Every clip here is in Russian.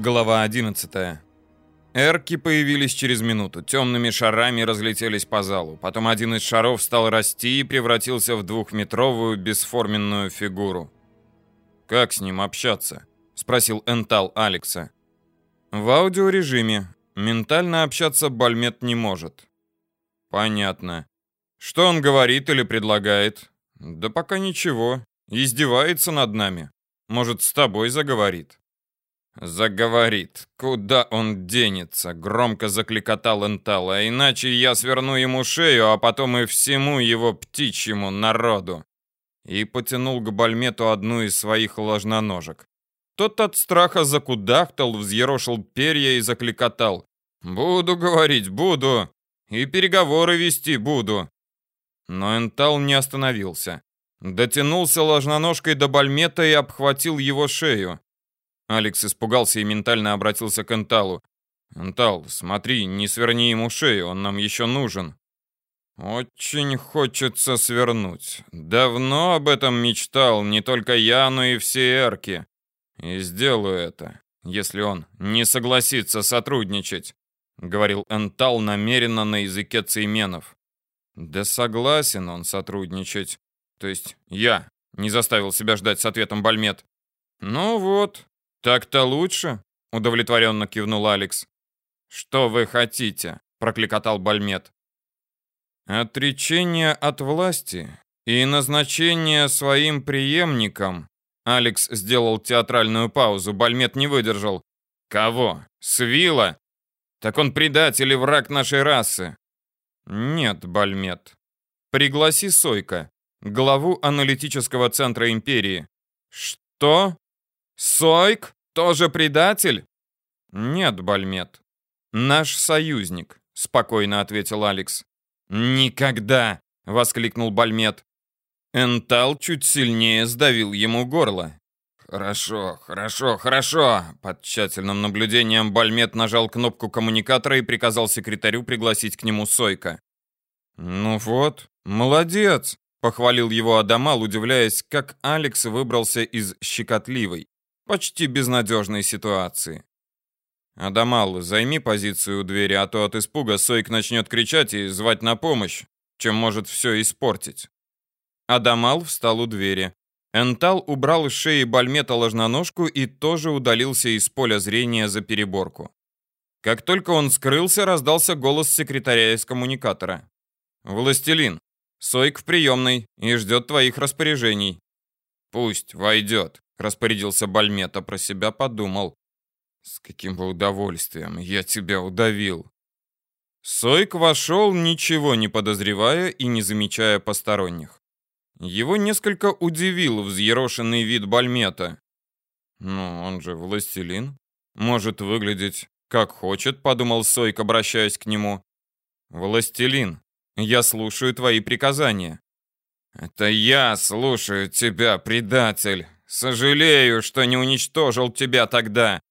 Глава 11. Эрки появились через минуту. Темными шарами разлетелись по залу. Потом один из шаров стал расти и превратился в двухметровую бесформенную фигуру. «Как с ним общаться?» — спросил Энтал Алекса. «В аудиорежиме. Ментально общаться Бальмет не может». «Понятно. Что он говорит или предлагает?» «Да пока ничего. Издевается над нами. Может, с тобой заговорит?» «Заговорит. Куда он денется?» — громко закликотал. «А иначе я сверну ему шею, а потом и всему его птичьему народу!» И потянул к Бальмету одну из своих ложноножек. Тот от страха закудахтал, взъерошил перья и закликотал. «Буду говорить, буду. И переговоры вести буду». Но Энтал не остановился. Дотянулся ложноножкой до Бальмета и обхватил его шею. Алекс испугался и ментально обратился к Энталу. «Энтал, смотри, не сверни ему шею, он нам еще нужен». «Очень хочется свернуть. Давно об этом мечтал, не только я, но и все эрки. И сделаю это, если он не согласится сотрудничать», — говорил Энтал намеренно на языке цейменов. «Да согласен он сотрудничать. То есть я не заставил себя ждать с ответом Бальмет. Ну вот, «Так-то лучше», — удовлетворенно кивнул Алекс. «Что вы хотите?» — прокликотал Бальмет. «Отречение от власти и назначение своим преемником». Алекс сделал театральную паузу, Бальмет не выдержал. «Кого? Свила? Так он предатель и враг нашей расы». «Нет, Бальмет. Пригласи Сойка, главу аналитического центра империи». «Что?» Сойк? Тоже предатель? Нет, Бальмет. Наш союзник, спокойно ответил Алекс. Никогда, воскликнул Бальмет. Энтал чуть сильнее сдавил ему горло. «Хорошо, хорошо, хорошо!» Под тщательным наблюдением Бальмет нажал кнопку коммуникатора и приказал секретарю пригласить к нему Сойка. «Ну вот, молодец!» — похвалил его Адамал, удивляясь, как Алекс выбрался из щекотливой, почти безнадежной ситуации. «Адамал, займи позицию у двери, а то от испуга Сойк начнет кричать и звать на помощь, чем может все испортить». Адамал встал у двери. Энтал убрал из шеи Бальмета ложноножку и тоже удалился из поля зрения за переборку. Как только он скрылся, раздался голос секретаря из коммуникатора. «Властелин, Сойк в приемной и ждет твоих распоряжений». «Пусть войдет», распорядился Бальмета, про себя подумал. С каким бы удовольствием я тебя удавил. Сойк вошел, ничего не подозревая и не замечая посторонних. Его несколько удивил взъерошенный вид Бальмета. Ну, он же властелин, может выглядеть как хочет, подумал Сойк, обращаясь к нему. Властелин, я слушаю твои приказания. Это я слушаю тебя, предатель, Сожалею, что не уничтожил тебя тогда.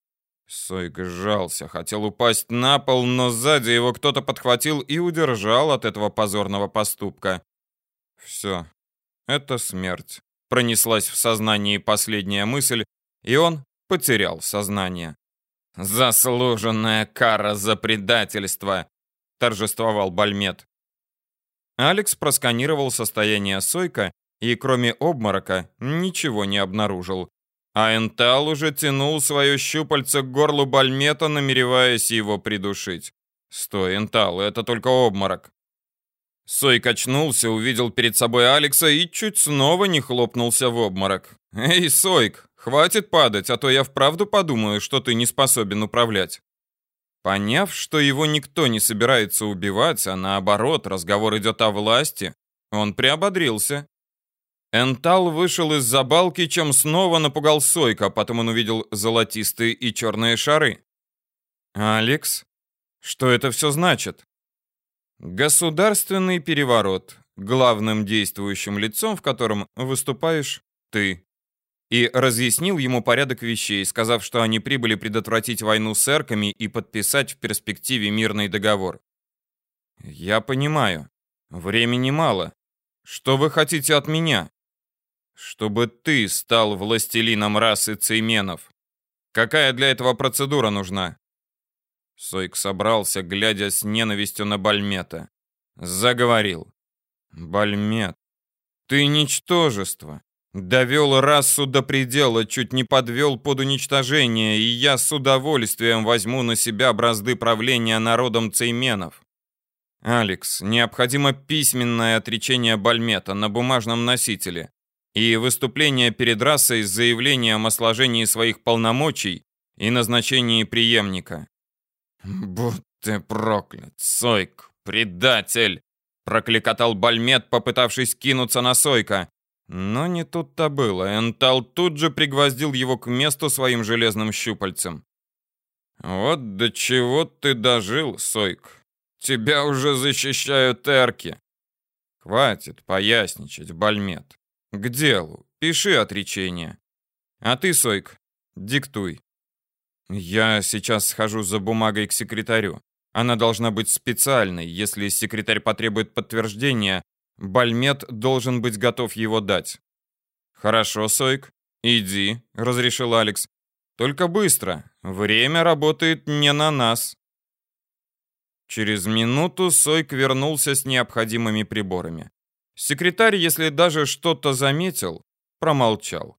Сойк сжался, хотел упасть на пол, но сзади его кто-то подхватил и удержал от этого позорного поступка. Все, это смерть. Пронеслась в сознании последняя мысль, и он потерял сознание. «Заслуженная кара за предательство!» — торжествовал Бальмет. Алекс просканировал состояние Сойка и кроме обморока ничего не обнаружил. А Энтал уже тянул свое щупальце к горлу Бальмета, намереваясь его придушить. «Стой, Энтал, это только обморок». Сой качнулся, увидел перед собой Алекса и чуть снова не хлопнулся в обморок. «Эй, Сойк, хватит падать, а то я вправду подумаю, что ты не способен управлять». Поняв, что его никто не собирается убивать, а наоборот, разговор идет о власти, он приободрился. Энтал вышел из-за балки, чем снова напугал Сойка, потом он увидел золотистые и черные шары. «Алекс, что это все значит?» «Государственный переворот, главным действующим лицом в котором выступаешь ты». И разъяснил ему порядок вещей, сказав, что они прибыли предотвратить войну с эрками и подписать в перспективе мирный договор. «Я понимаю. Времени мало. Что вы хотите от меня?» Чтобы ты стал властелином расы цейменов. Какая для этого процедура нужна?» Сойк собрался, глядя с ненавистью на Бальмета. Заговорил. «Бальмет, ты ничтожество. Довел расу до предела, чуть не подвел под уничтожение, и я с удовольствием возьму на себя бразды правления народом цейменов. Алекс, необходимо письменное отречение Бальмета на бумажном носителе и выступление перед расой с заявлением о сложении своих полномочий и назначении преемника. «Будь ты проклят, Сойк, предатель!» прокликотал Бальмет, попытавшись кинуться на Сойка. Но не тут-то было. Энтал тут же пригвоздил его к месту своим железным щупальцем. «Вот до чего ты дожил, Сойк. Тебя уже защищают эрки». «Хватит поясничать, Бальмет. К делу. Пиши отречение. А ты, Сойк, диктуй». «Я сейчас схожу за бумагой к секретарю. Она должна быть специальной. Если секретарь потребует подтверждения, Бальмет должен быть готов его дать. Хорошо, Сойк, иди, разрешил Алекс. Только быстро. Время работает не на нас. Через минуту Сойк вернулся с необходимыми приборами. Секретарь, если даже что-то заметил, промолчал.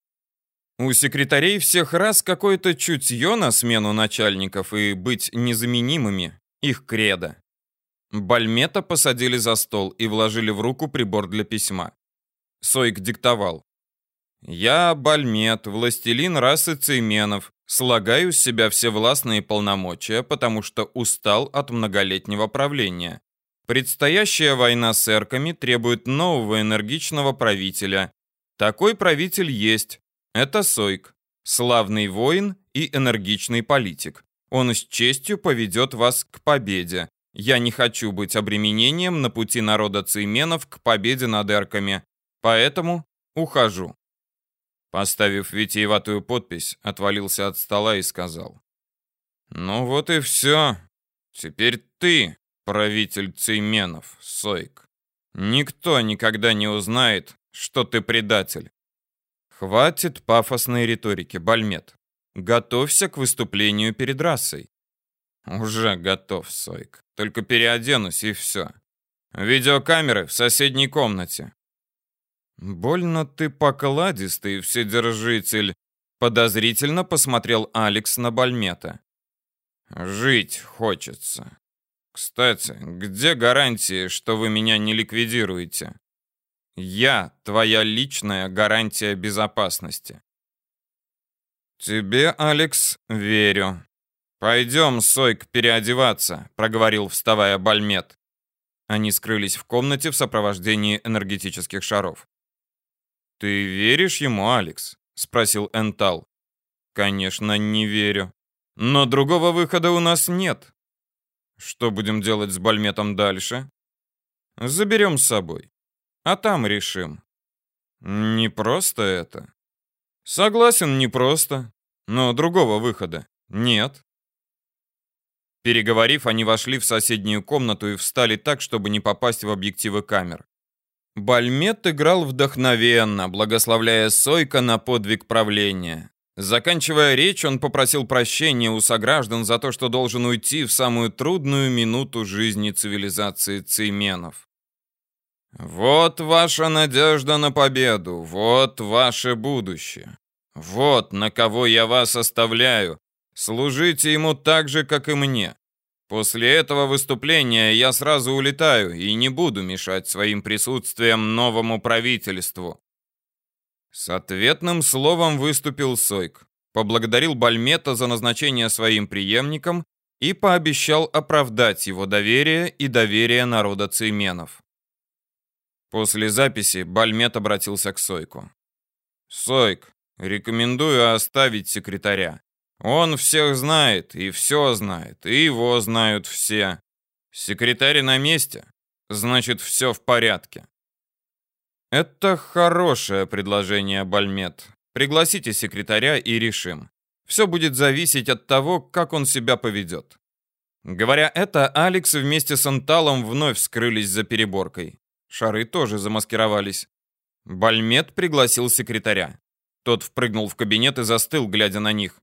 У секретарей всех раз какое-то чутье на смену начальников и быть незаменимыми — их кредо. Бальмета посадили за стол и вложили в руку прибор для письма. Сойк диктовал. «Я, Бальмет, властелин расы цейменов, слагаю с себя все властные полномочия, потому что устал от многолетнего правления. Предстоящая война с эрками требует нового энергичного правителя. Такой правитель есть. Это Сойк, славный воин и энергичный политик. Он с честью поведет вас к победе. Я не хочу быть обременением на пути народа цейменов к победе над эрками, поэтому ухожу. Поставив витиеватую подпись, отвалился от стола и сказал. «Ну вот и все. Теперь ты, правитель цейменов, Сойк. Никто никогда не узнает, что ты предатель. Хватит пафосной риторики, Бальмет. Готовься к выступлению перед расой. Уже готов, Сойк. Только переоденусь и все. Видеокамеры в соседней комнате. Больно ты покладистый, вседержитель. Подозрительно посмотрел Алекс на Бальмета. Жить хочется. Кстати, где гарантии, что вы меня не ликвидируете? Я твоя личная гарантия безопасности. Тебе, Алекс, верю. «Пойдем, Сойк, переодеваться», — проговорил, вставая Бальмет. Они скрылись в комнате в сопровождении энергетических шаров. «Ты веришь ему, Алекс?» — спросил Энтал. «Конечно, не верю. Но другого выхода у нас нет. Что будем делать с Бальметом дальше? Заберем с собой. А там решим». «Не просто это?» «Согласен, не просто. Но другого выхода нет». Переговорив, они вошли в соседнюю комнату и встали так, чтобы не попасть в объективы камер. Бальмет играл вдохновенно, благословляя Сойка на подвиг правления. Заканчивая речь, он попросил прощения у сограждан за то, что должен уйти в самую трудную минуту жизни цивилизации цейменов. «Вот ваша надежда на победу, вот ваше будущее. Вот на кого я вас оставляю. Служите ему так же, как и мне. После этого выступления я сразу улетаю и не буду мешать своим присутствием новому правительству. С ответным словом выступил Сойк, поблагодарил Бальмета за назначение своим преемником и пообещал оправдать его доверие и доверие народа цейменов. После записи Бальмет обратился к Сойку. «Сойк, рекомендую оставить секретаря. Он всех знает и все знает, и его знают все. Секретарь на месте, значит, все в порядке. Это хорошее предложение, Бальмет. Пригласите секретаря и решим. Все будет зависеть от того, как он себя поведет. Говоря это, Алекс вместе с Анталом вновь скрылись за переборкой. Шары тоже замаскировались. Бальмет пригласил секретаря. Тот впрыгнул в кабинет и застыл, глядя на них.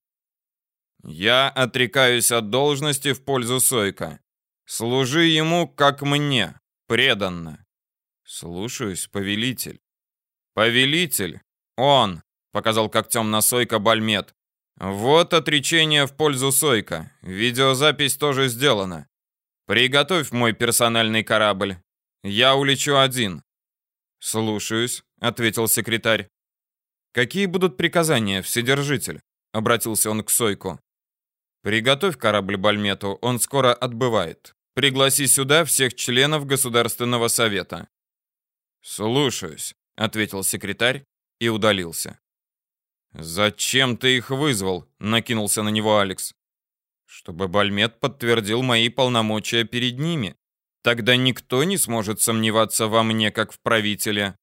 Я отрекаюсь от должности в пользу Сойка. Служи ему, как мне, преданно. Слушаюсь, повелитель. Повелитель, он, показал когтем на Сойка Бальмет. Вот отречение в пользу Сойка. Видеозапись тоже сделана. Приготовь мой персональный корабль. Я улечу один. Слушаюсь, ответил секретарь. Какие будут приказания, вседержитель? обратился он к Сойку. Приготовь корабль Бальмету, он скоро отбывает. Пригласи сюда всех членов Государственного совета. Слушаюсь, ответил секретарь и удалился. Зачем ты их вызвал? накинулся на него Алекс. Чтобы Бальмет подтвердил мои полномочия перед ними. Тогда никто не сможет сомневаться во мне, как в правителе.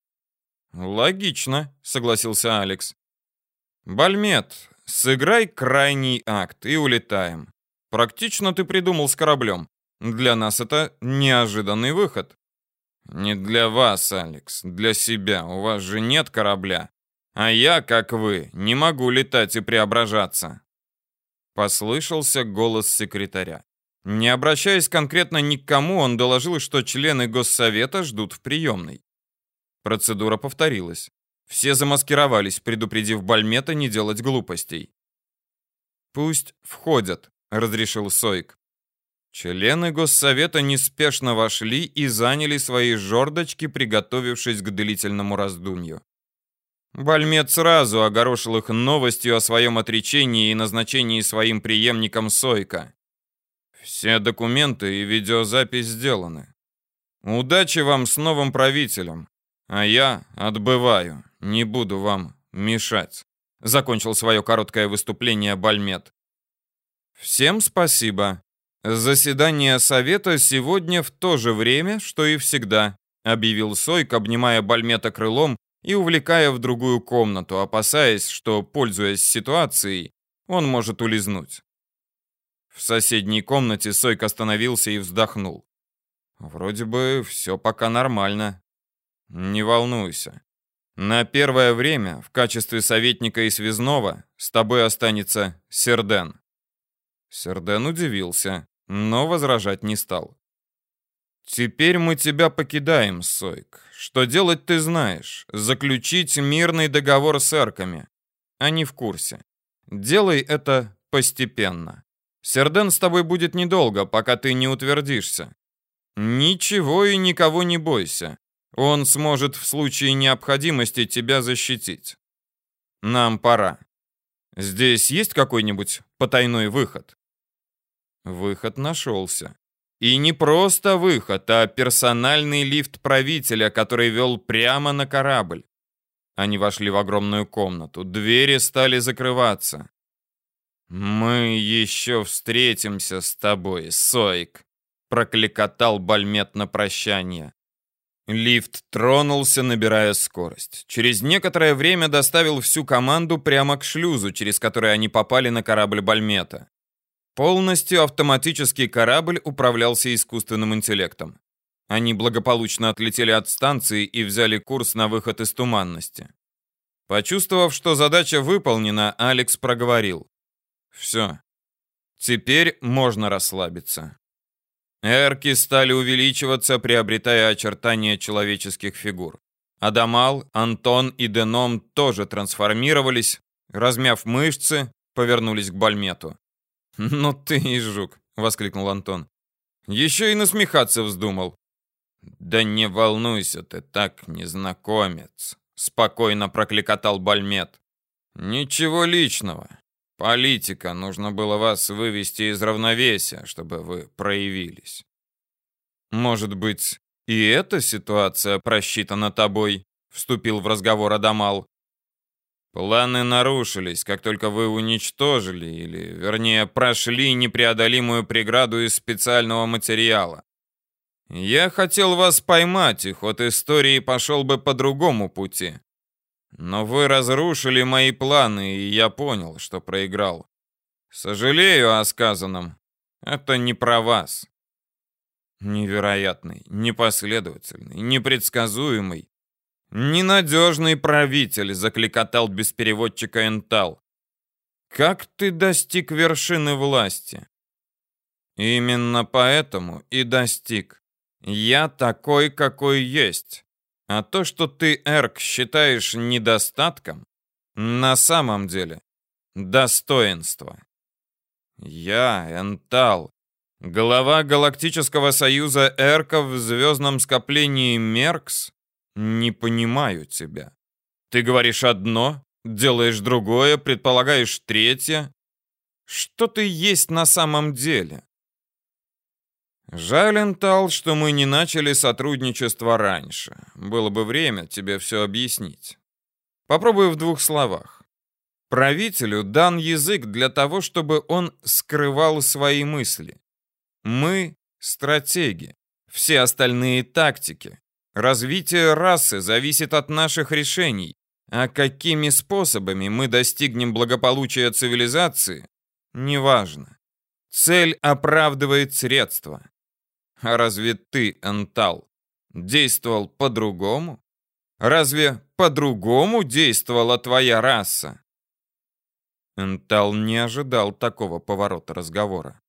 Логично, согласился Алекс. Бальмет, Сыграй крайний акт и улетаем. Практично ты придумал с кораблем. Для нас это неожиданный выход. Не для вас, Алекс, для себя. У вас же нет корабля. А я, как вы, не могу летать и преображаться. Послышался голос секретаря. Не обращаясь конкретно ни к кому, он доложил, что члены Госсовета ждут в приемной. Процедура повторилась. Все замаскировались, предупредив Бальмета не делать глупостей. «Пусть входят», — разрешил Сойк. Члены Госсовета неспешно вошли и заняли свои жердочки, приготовившись к длительному раздумью. Бальмет сразу огорошил их новостью о своем отречении и назначении своим преемником Сойка. Все документы и видеозапись сделаны. Удачи вам с новым правителем, а я отбываю. Не буду вам мешать. Закончил свое короткое выступление Бальмет. Всем спасибо. Заседание совета сегодня в то же время, что и всегда, объявил Сойк, обнимая Бальмета крылом и увлекая в другую комнату, опасаясь, что, пользуясь ситуацией, он может улизнуть. В соседней комнате Сойк остановился и вздохнул. Вроде бы все пока нормально. Не волнуйся. На первое время в качестве советника и связного с тобой останется Серден. Серден удивился, но возражать не стал. Теперь мы тебя покидаем, Сойк. Что делать ты знаешь. Заключить мирный договор с эрками. Они в курсе. Делай это постепенно. Серден с тобой будет недолго, пока ты не утвердишься. Ничего и никого не бойся. Он сможет в случае необходимости тебя защитить. Нам пора. Здесь есть какой-нибудь потайной выход? Выход нашелся. И не просто выход, а персональный лифт правителя, который вел прямо на корабль. Они вошли в огромную комнату. Двери стали закрываться. «Мы еще встретимся с тобой, Сойк», — прокликотал Бальмет на прощание. Лифт тронулся, набирая скорость. Через некоторое время доставил всю команду прямо к шлюзу, через который они попали на корабль Бальмета. Полностью автоматический корабль управлялся искусственным интеллектом. Они благополучно отлетели от станции и взяли курс на выход из туманности. Почувствовав, что задача выполнена, Алекс проговорил. «Все. Теперь можно расслабиться». Эрки стали увеличиваться, приобретая очертания человеческих фигур. Адамал, Антон и Деном тоже трансформировались, размяв мышцы, повернулись к Бальмету. «Ну ты и жук!» — воскликнул Антон. «Еще и насмехаться вздумал». «Да не волнуйся ты так, незнакомец!» — спокойно прокликотал Бальмет. «Ничего личного. Политика, нужно было вас вывести из равновесия, чтобы вы проявились. Может быть, и эта ситуация просчитана тобой, вступил в разговор Адамал. Планы нарушились, как только вы уничтожили, или, вернее, прошли непреодолимую преграду из специального материала. Я хотел вас поймать, и ход истории пошел бы по другому пути. Но вы разрушили мои планы, и я понял, что проиграл. Сожалею о сказанном. Это не про вас. Невероятный, непоследовательный, непредсказуемый, ненадежный правитель, закликотал без переводчика Энтал. Как ты достиг вершины власти? Именно поэтому и достиг. Я такой, какой есть. А то, что ты, Эрк, считаешь недостатком, на самом деле достоинство. Я, Энтал, глава Галактического Союза Эрков в звездном скоплении Меркс, не понимаю тебя. Ты говоришь одно, делаешь другое, предполагаешь третье. Что ты есть на самом деле? Жаль, Энтал, что мы не начали сотрудничество раньше. Было бы время тебе все объяснить. Попробую в двух словах. Правителю дан язык для того, чтобы он скрывал свои мысли. Мы — стратеги, все остальные — тактики. Развитие расы зависит от наших решений, а какими способами мы достигнем благополучия цивилизации, неважно. Цель оправдывает средства. А разве ты, Антал, действовал по-другому? Разве по-другому действовала твоя раса? Антал не ожидал такого поворота разговора.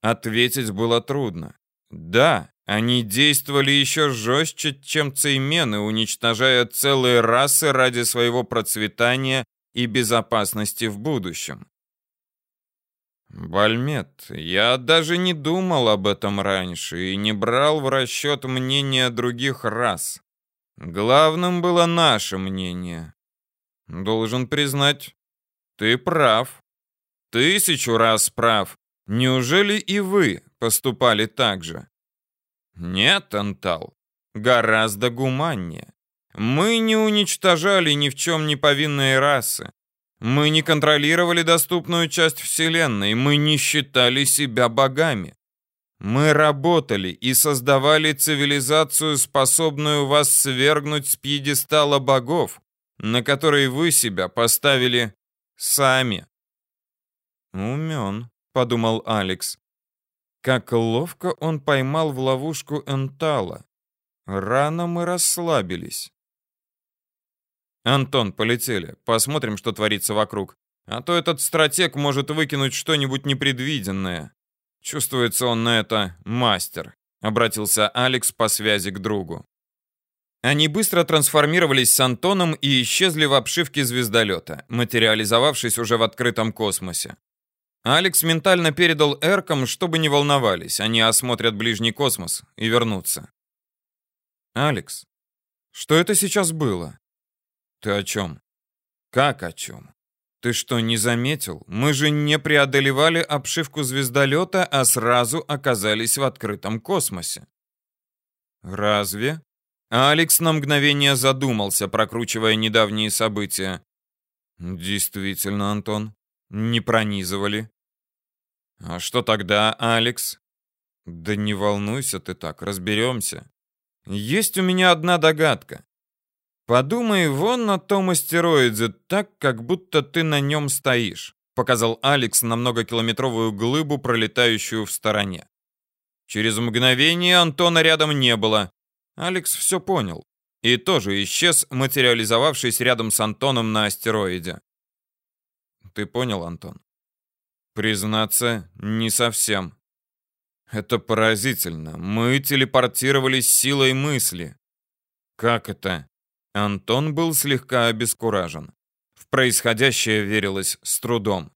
Ответить было трудно. Да, они действовали еще жестче, чем цеймены, уничтожая целые расы ради своего процветания и безопасности в будущем. Бальмет, я даже не думал об этом раньше и не брал в расчет мнения других рас. Главным было наше мнение. Должен признать, ты прав. Тысячу раз прав. Неужели и вы поступали так же? Нет, Антал, гораздо гуманнее. Мы не уничтожали ни в чем не повинные расы. Мы не контролировали доступную часть Вселенной, мы не считали себя богами. Мы работали и создавали цивилизацию, способную вас свергнуть с пьедестала богов, на который вы себя поставили сами. Умен, подумал Алекс. Как ловко он поймал в ловушку Энтала. Рано мы расслабились. «Антон, полетели. Посмотрим, что творится вокруг. А то этот стратег может выкинуть что-нибудь непредвиденное. Чувствуется он на это мастер», — обратился Алекс по связи к другу. Они быстро трансформировались с Антоном и исчезли в обшивке звездолета, материализовавшись уже в открытом космосе. Алекс ментально передал Эркам, чтобы не волновались, они осмотрят ближний космос и вернутся. «Алекс, что это сейчас было?» Ты о чем? Как о чем? Ты что, не заметил? Мы же не преодолевали обшивку звездолета, а сразу оказались в открытом космосе. Разве? Алекс на мгновение задумался, прокручивая недавние события. Действительно, Антон, не пронизывали. А что тогда, Алекс? Да не волнуйся ты так, разберемся. Есть у меня одна догадка. «Подумай вон на том астероиде, так, как будто ты на нем стоишь», показал Алекс на многокилометровую глыбу, пролетающую в стороне. Через мгновение Антона рядом не было. Алекс все понял. И тоже исчез, материализовавшись рядом с Антоном на астероиде. Ты понял, Антон? Признаться, не совсем. Это поразительно. Мы телепортировались силой мысли. Как это? Антон был слегка обескуражен. В происходящее верилось с трудом.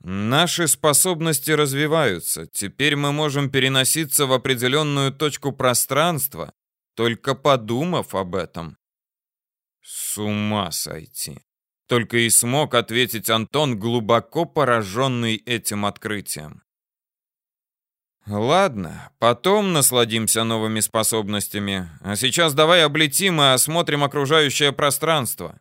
Наши способности развиваются. Теперь мы можем переноситься в определенную точку пространства, только подумав об этом. С ума сойти. Только и смог ответить Антон, глубоко пораженный этим открытием. Ладно, потом насладимся новыми способностями. А сейчас давай облетим и осмотрим окружающее пространство.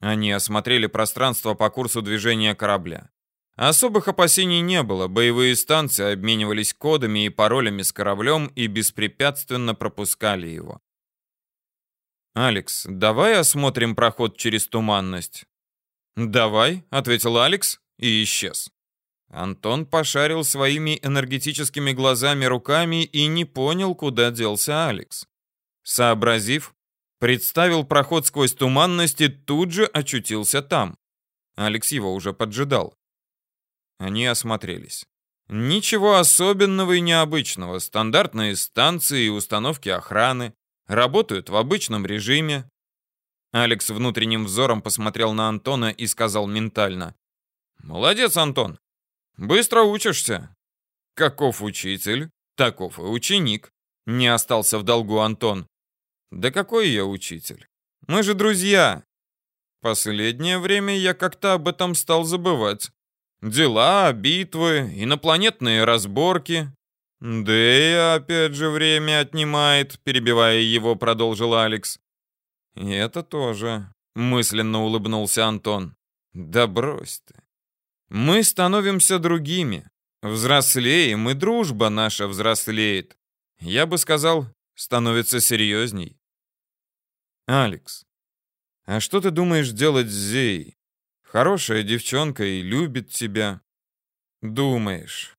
Они осмотрели пространство по курсу движения корабля. Особых опасений не было, боевые станции обменивались кодами и паролями с кораблем и беспрепятственно пропускали его. «Алекс, давай осмотрим проход через туманность». «Давай», — ответил Алекс и исчез. Антон пошарил своими энергетическими глазами руками и не понял, куда делся Алекс. Сообразив, представил проход сквозь туманность и тут же очутился там. Алекс его уже поджидал. Они осмотрелись. Ничего особенного и необычного. Стандартные станции и установки охраны. Работают в обычном режиме. Алекс внутренним взором посмотрел на Антона и сказал ментально. «Молодец, Антон. Быстро учишься». «Каков учитель, таков и ученик», — не остался в долгу Антон. «Да какой я учитель? Мы же друзья». Последнее время я как-то об этом стал забывать. Дела, битвы, инопланетные разборки. Да и опять же время отнимает, перебивая его, продолжил Алекс. И это тоже, мысленно улыбнулся Антон. Да брось ты. Мы становимся другими, взрослеем, и дружба наша взрослеет. Я бы сказал, становится серьезней. Алекс, а что ты думаешь делать с Зеей? Хорошая девчонка и любит тебя. Думаешь.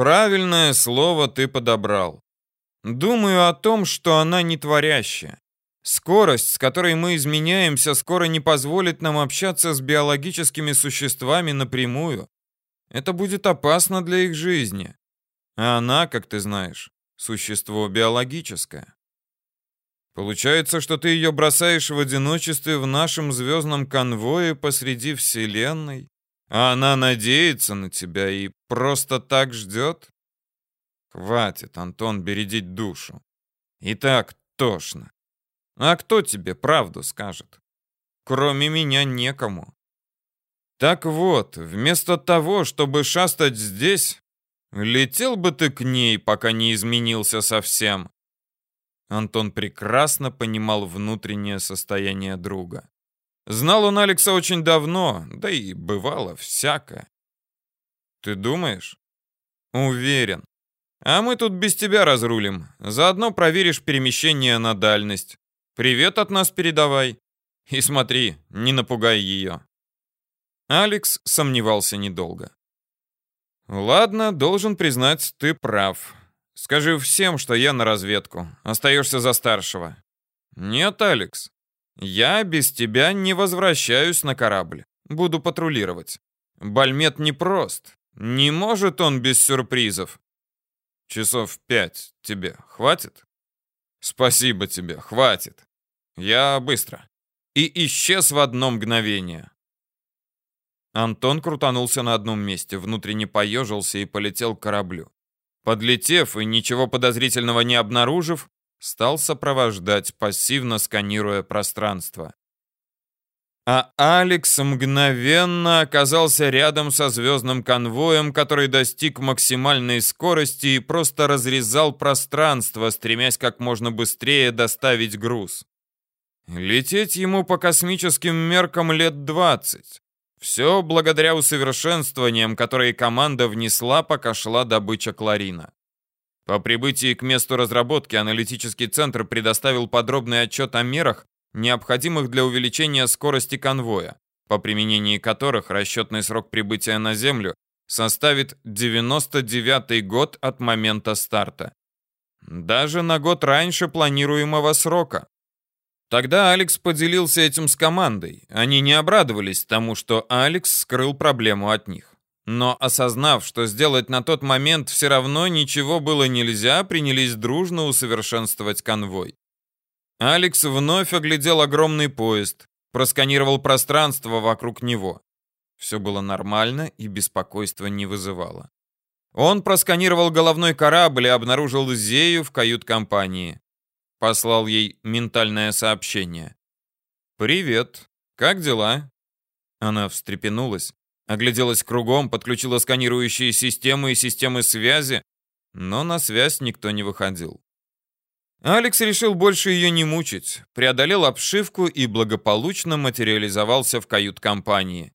Правильное слово ты подобрал. Думаю о том, что она не творящая. Скорость, с которой мы изменяемся, скоро не позволит нам общаться с биологическими существами напрямую. Это будет опасно для их жизни. А она, как ты знаешь, существо биологическое. Получается, что ты ее бросаешь в одиночестве в нашем звездном конвое посреди Вселенной, а она надеется на тебя и просто так ждет? Хватит, Антон, бередить душу. И так тошно. А кто тебе правду скажет? Кроме меня некому. Так вот, вместо того, чтобы шастать здесь, летел бы ты к ней, пока не изменился совсем. Антон прекрасно понимал внутреннее состояние друга. Знал он Алекса очень давно, да и бывало всякое. Ты думаешь? Уверен. А мы тут без тебя разрулим. Заодно проверишь перемещение на дальность. Привет от нас передавай. И смотри, не напугай ее. Алекс сомневался недолго. Ладно, должен признать, ты прав. Скажи всем, что я на разведку. Остаешься за старшего. Нет, Алекс. Я без тебя не возвращаюсь на корабль. Буду патрулировать. Бальмет непрост. Не может он без сюрпризов. Часов пять тебе хватит? Спасибо тебе, хватит. Я быстро. И исчез в одно мгновение. Антон крутанулся на одном месте, внутренне поежился и полетел к кораблю. Подлетев и ничего подозрительного не обнаружив, стал сопровождать, пассивно сканируя пространство. А Алекс мгновенно оказался рядом со звездным конвоем, который достиг максимальной скорости и просто разрезал пространство, стремясь как можно быстрее доставить груз. Лететь ему по космическим меркам лет 20. Все благодаря усовершенствованиям, которые команда внесла, пока шла добыча Кларина. По прибытии к месту разработки аналитический центр предоставил подробный отчет о мерах, необходимых для увеличения скорости конвоя, по применении которых расчетный срок прибытия на Землю составит 99 год от момента старта. Даже на год раньше планируемого срока. Тогда Алекс поделился этим с командой. Они не обрадовались тому, что Алекс скрыл проблему от них. Но осознав, что сделать на тот момент все равно ничего было нельзя, принялись дружно усовершенствовать конвой. Алекс вновь оглядел огромный поезд, просканировал пространство вокруг него. Все было нормально и беспокойства не вызывало. Он просканировал головной корабль и обнаружил Зею в кают-компании. Послал ей ментальное сообщение. «Привет. Как дела?» Она встрепенулась, огляделась кругом, подключила сканирующие системы и системы связи, но на связь никто не выходил. Алекс решил больше ее не мучить, преодолел обшивку и благополучно материализовался в кают-компании.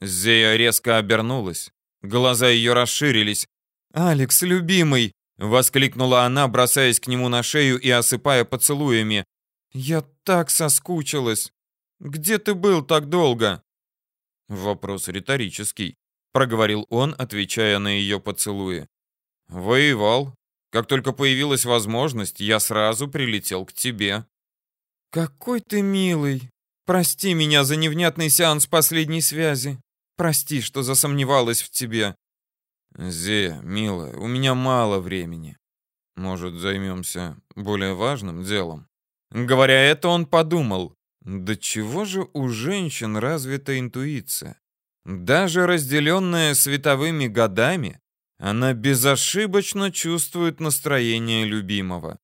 Зея резко обернулась. Глаза ее расширились. «Алекс, любимый!» Воскликнула она, бросаясь к нему на шею и осыпая поцелуями. «Я так соскучилась! Где ты был так долго?» Вопрос риторический, проговорил он, отвечая на ее поцелуи. «Воевал. Как только появилась возможность, я сразу прилетел к тебе». «Какой ты милый!» Прости меня за невнятный сеанс последней связи. Прости, что засомневалась в тебе. Зе, милая, у меня мало времени. Может, займемся более важным делом? Говоря это, он подумал, да чего же у женщин развита интуиция? Даже разделенная световыми годами, она безошибочно чувствует настроение любимого.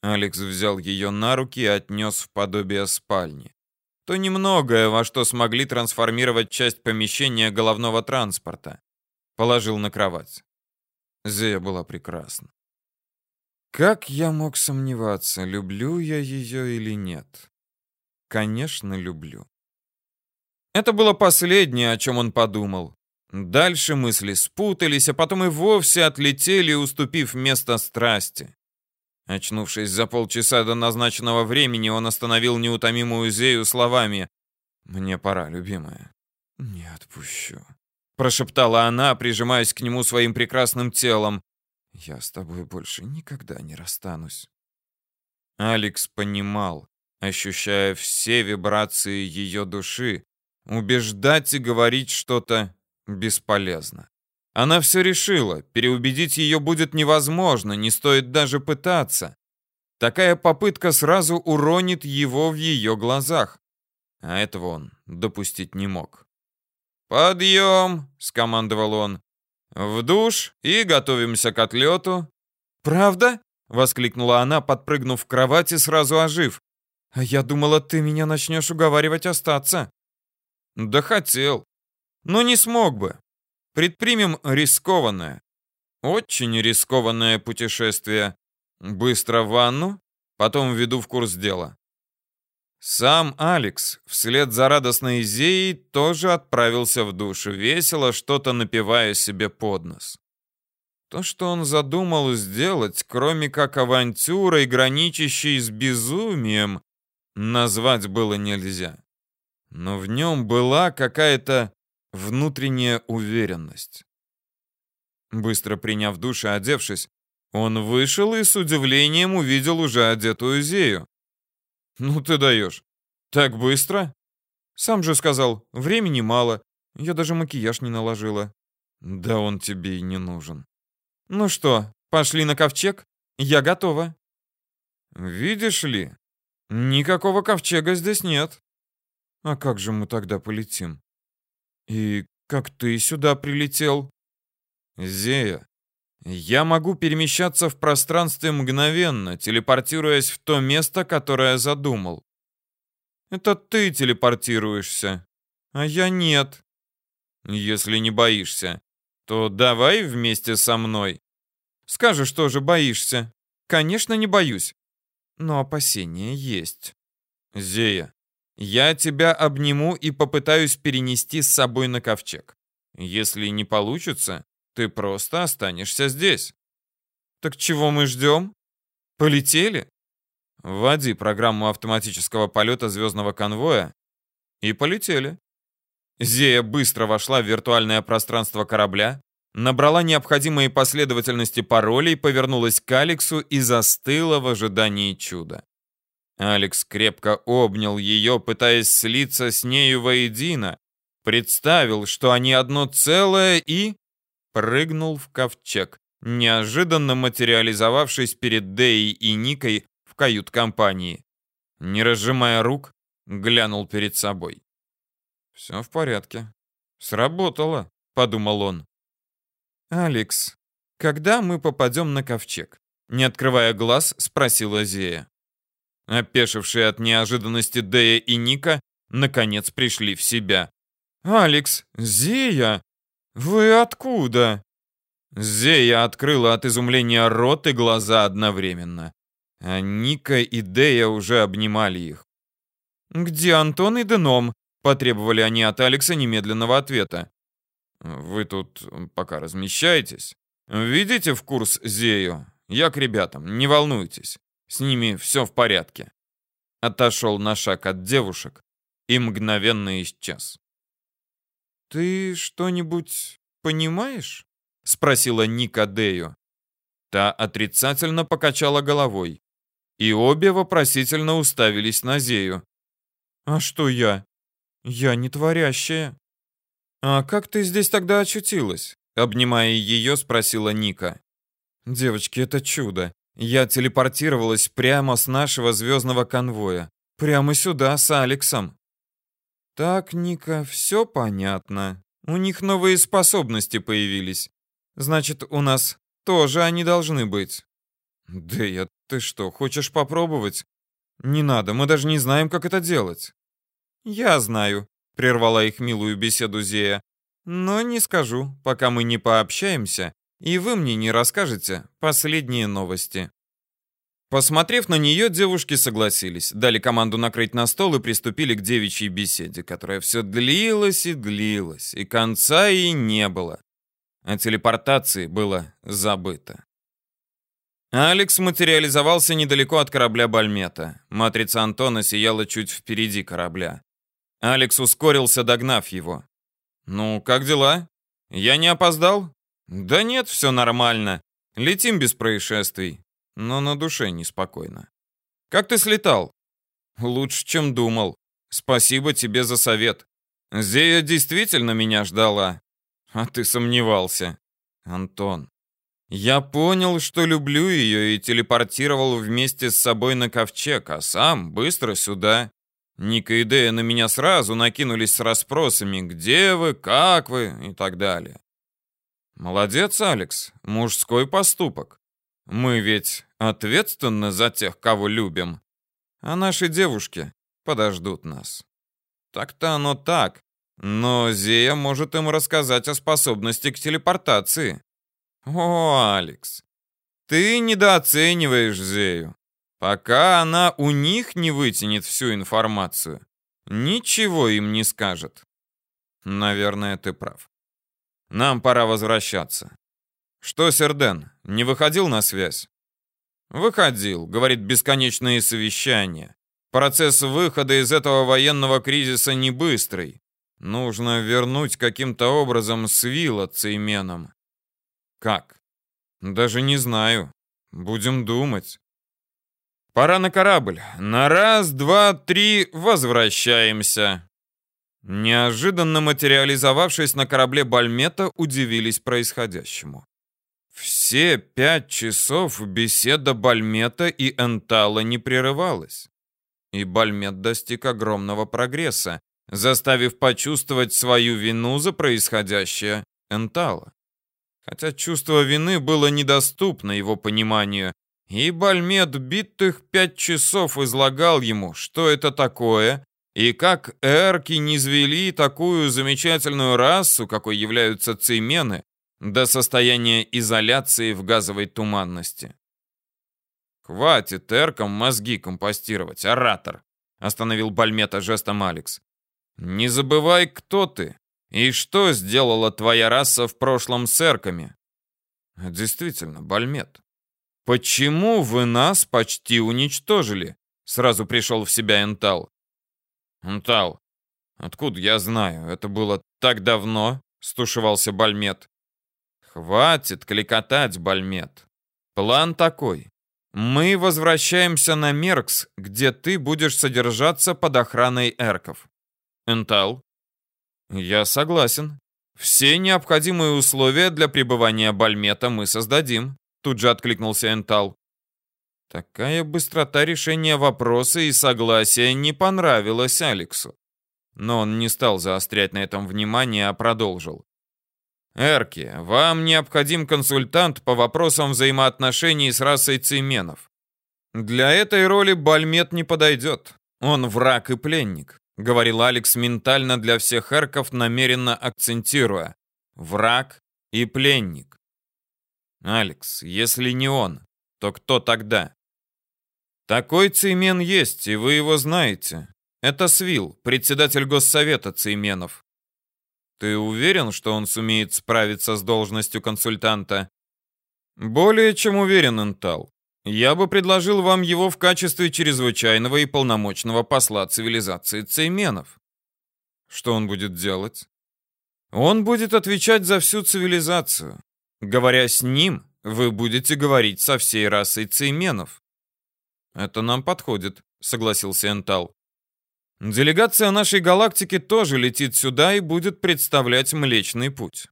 Алекс взял ее на руки и отнес в подобие спальни. То немногое, во что смогли трансформировать часть помещения головного транспорта. Положил на кровать. Зея была прекрасна. Как я мог сомневаться, люблю я ее или нет? Конечно, люблю. Это было последнее, о чем он подумал. Дальше мысли спутались, а потом и вовсе отлетели, уступив место страсти. Очнувшись за полчаса до назначенного времени, он остановил неутомимую Зею словами «Мне пора, любимая». «Не отпущу», — прошептала она, прижимаясь к нему своим прекрасным телом. «Я с тобой больше никогда не расстанусь». Алекс понимал, ощущая все вибрации ее души, убеждать и говорить что-то бесполезно. Она все решила, переубедить ее будет невозможно, не стоит даже пытаться. Такая попытка сразу уронит его в ее глазах. А этого он допустить не мог. «Подъем!» — скомандовал он. «В душ и готовимся к отлету». «Правда?» — воскликнула она, подпрыгнув в кровати, сразу ожив. «А я думала, ты меня начнешь уговаривать остаться». «Да хотел. Но не смог бы. Предпримем рискованное, очень рискованное путешествие. Быстро в ванну, потом введу в курс дела. Сам Алекс вслед за радостной Зеей тоже отправился в душ, весело что-то напивая себе под нос. То, что он задумал сделать, кроме как авантюрой, граничащей с безумием, назвать было нельзя. Но в нем была какая-то внутренняя уверенность. Быстро приняв душ и одевшись, он вышел и с удивлением увидел уже одетую Зею. «Ну ты даешь. Так быстро?» «Сам же сказал, времени мало. Я даже макияж не наложила». «Да он тебе и не нужен». «Ну что, пошли на ковчег? Я готова». «Видишь ли, никакого ковчега здесь нет». «А как же мы тогда полетим?» «И как ты сюда прилетел?» «Зея, я могу перемещаться в пространстве мгновенно, телепортируясь в то место, которое задумал. Это ты телепортируешься, а я нет. Если не боишься, то давай вместе со мной. Скажешь, тоже боишься. Конечно, не боюсь. Но опасения есть. Зея, я тебя обниму и попытаюсь перенести с собой на ковчег. Если не получится, ты просто останешься здесь. Так чего мы ждем? Полетели? Вводи программу автоматического полета звездного конвоя и полетели. Зея быстро вошла в виртуальное пространство корабля, набрала необходимые последовательности паролей, повернулась к Алексу и застыла в ожидании чуда. Алекс крепко обнял ее, пытаясь слиться с нею воедино, представил, что они одно целое и... прыгнул в ковчег, неожиданно материализовавшись перед Деей и Никой в кают-компании. Не разжимая рук, глянул перед собой. «Все в порядке. Сработало», — подумал он. «Алекс, когда мы попадем на ковчег?» Не открывая глаз, спросила Зея. Опешившие от неожиданности Дея и Ника наконец пришли в себя. «Алекс, Зея, вы откуда?» Зея открыла от изумления рот и глаза одновременно. А Ника и Дея уже обнимали их. «Где Антон и Деном?» — потребовали они от Алекса немедленного ответа. «Вы тут пока размещаетесь. Введите в курс Зею. Я к ребятам, не волнуйтесь. С ними все в порядке. Отошел на шаг от девушек и мгновенно исчез. «Ты что-нибудь понимаешь?» — спросила Ника Дею. Та отрицательно покачала головой, и обе вопросительно уставились на Зею. А что я? Я не творящая. А как ты здесь тогда очутилась? Обнимая ее, спросила Ника. Девочки, это чудо. Я телепортировалась прямо с нашего звездного конвоя. Прямо сюда, с Алексом. Так, Ника, все понятно. У них новые способности появились. Значит, у нас тоже они должны быть. Дэя, ты что, хочешь попробовать? Не надо, мы даже не знаем, как это делать. Я знаю, прервала их милую беседу Зея. Но не скажу, пока мы не пообщаемся, и вы мне не расскажете последние новости. Посмотрев на нее, девушки согласились, дали команду накрыть на стол и приступили к девичьей беседе, которая все длилась и длилась, и конца ей не было. О телепортации было забыто. Алекс материализовался недалеко от корабля Бальмета. Матрица Антона сияла чуть впереди корабля. Алекс ускорился, догнав его. «Ну, как дела? Я не опоздал?» «Да нет, все нормально. Летим без происшествий но на душе неспокойно. «Как ты слетал?» «Лучше, чем думал. Спасибо тебе за совет. Зея действительно меня ждала. А ты сомневался. Антон, я понял, что люблю ее и телепортировал вместе с собой на ковчег, а сам быстро сюда. Ника и Дея на меня сразу накинулись с расспросами, где вы, как вы и так далее. Молодец, Алекс, мужской поступок. Мы ведь ответственны за тех, кого любим. А наши девушки подождут нас. Так-то оно так. Но Зея может им рассказать о способности к телепортации. О, Алекс, ты недооцениваешь Зею. Пока она у них не вытянет всю информацию, ничего им не скажет. Наверное, ты прав. Нам пора возвращаться. Что, Серден, не выходил на связь? Выходил, говорит, бесконечные совещания. Процесс выхода из этого военного кризиса не быстрый. Нужно вернуть каким-то образом Свила Цейменом. Как? Даже не знаю. Будем думать. Пора на корабль. На раз, два, три, возвращаемся. Неожиданно материализовавшись на корабле Бальмета, удивились происходящему. Все пять часов беседа Бальмета и Энтала не прерывалась. И Бальмет достиг огромного прогресса, заставив почувствовать свою вину за происходящее Энтала. Хотя чувство вины было недоступно его пониманию, и Бальмет битых пять часов излагал ему, что это такое, и как эрки низвели такую замечательную расу, какой являются цеймены, до состояния изоляции в газовой туманности. «Хватит эркам мозги компостировать, оратор!» — остановил Бальмета жестом Алекс. «Не забывай, кто ты и что сделала твоя раса в прошлом с эрками». «Действительно, Бальмет, почему вы нас почти уничтожили?» Сразу пришел в себя Энтал. «Энтал, откуда я знаю? Это было так давно?» — стушевался Бальмет. Хватит кликотать, Бальмет. План такой. Мы возвращаемся на Меркс, где ты будешь содержаться под охраной эрков. Энтал? Я согласен. Все необходимые условия для пребывания Бальмета мы создадим. Тут же откликнулся Энтал. Такая быстрота решения вопроса и согласия не понравилась Алексу. Но он не стал заострять на этом внимание, а продолжил. Эрки, вам необходим консультант по вопросам взаимоотношений с расой цейменов. Для этой роли Бальмет не подойдет. Он враг и пленник, говорил Алекс ментально для всех эрков, намеренно акцентируя. Враг и пленник. Алекс, если не он, то кто тогда? Такой цеймен есть, и вы его знаете. Это Свил, председатель Госсовета цейменов. Ты уверен, что он сумеет справиться с должностью консультанта? Более чем уверен, Интал. Я бы предложил вам его в качестве чрезвычайного и полномочного посла цивилизации цейменов. Что он будет делать? Он будет отвечать за всю цивилизацию. Говоря с ним, вы будете говорить со всей расой цейменов. Это нам подходит, согласился Энтал. Делегация нашей галактики тоже летит сюда и будет представлять Млечный Путь.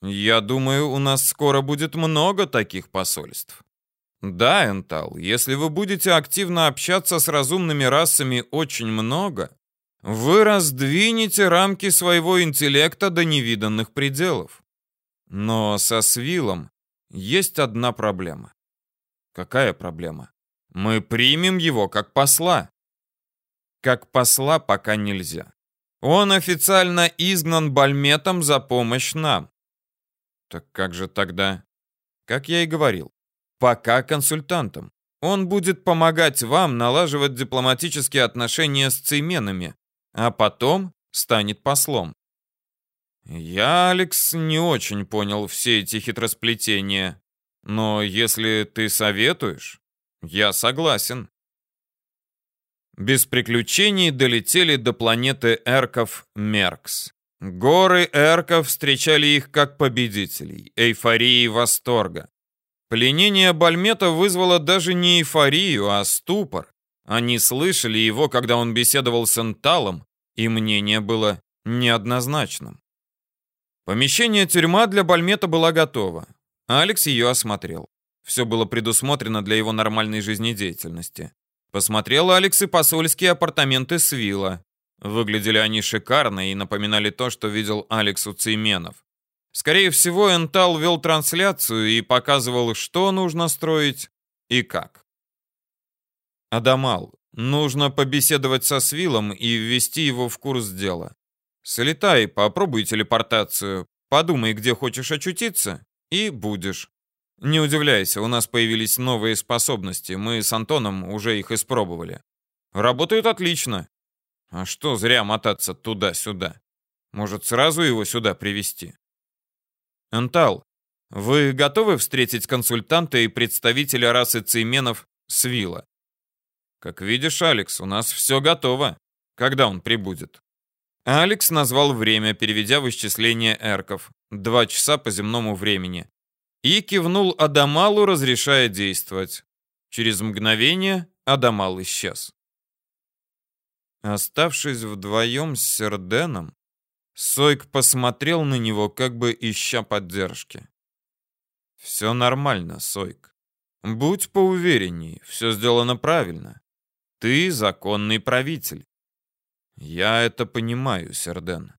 Я думаю, у нас скоро будет много таких посольств. Да, Энтал, если вы будете активно общаться с разумными расами очень много, вы раздвинете рамки своего интеллекта до невиданных пределов. Но со Свилом есть одна проблема. Какая проблема? Мы примем его как посла. Как посла пока нельзя. Он официально изгнан Бальметом за помощь нам. Так как же тогда? Как я и говорил, пока консультантом. Он будет помогать вам налаживать дипломатические отношения с цейменами, а потом станет послом. Я, Алекс, не очень понял все эти хитросплетения, но если ты советуешь, я согласен. Без приключений долетели до планеты Эрков Меркс. Горы Эрков встречали их как победителей, эйфории восторга. Пленение Бальмета вызвало даже не эйфорию, а ступор. Они слышали его, когда он беседовал с Энталом, и мнение было неоднозначным. Помещение тюрьма для Бальмета было готово. Алекс ее осмотрел. Все было предусмотрено для его нормальной жизнедеятельности. Посмотрел Алекс и посольские апартаменты Свила. Выглядели они шикарно и напоминали то, что видел Алекс у Цейменов. Скорее всего, Энтал вел трансляцию и показывал, что нужно строить и как. Адамал, нужно побеседовать со Свилом и ввести его в курс дела. Слетай, попробуй телепортацию, подумай, где хочешь очутиться, и будешь. Не удивляйся, у нас появились новые способности, мы с Антоном уже их испробовали. Работают отлично. А что зря мотаться туда-сюда? Может, сразу его сюда привести? Антал, вы готовы встретить консультанта и представителя расы цейменов Свила? Как видишь, Алекс, у нас все готово. Когда он прибудет? Алекс назвал время, переведя в исчисление эрков. Два часа по земному времени. И кивнул Адамалу, разрешая действовать. Через мгновение Адамал исчез. Оставшись вдвоем с Серденом, Сойк посмотрел на него, как бы ища поддержки. «Все нормально, Сойк. Будь поуверенней, все сделано правильно. Ты законный правитель». «Я это понимаю, Серден.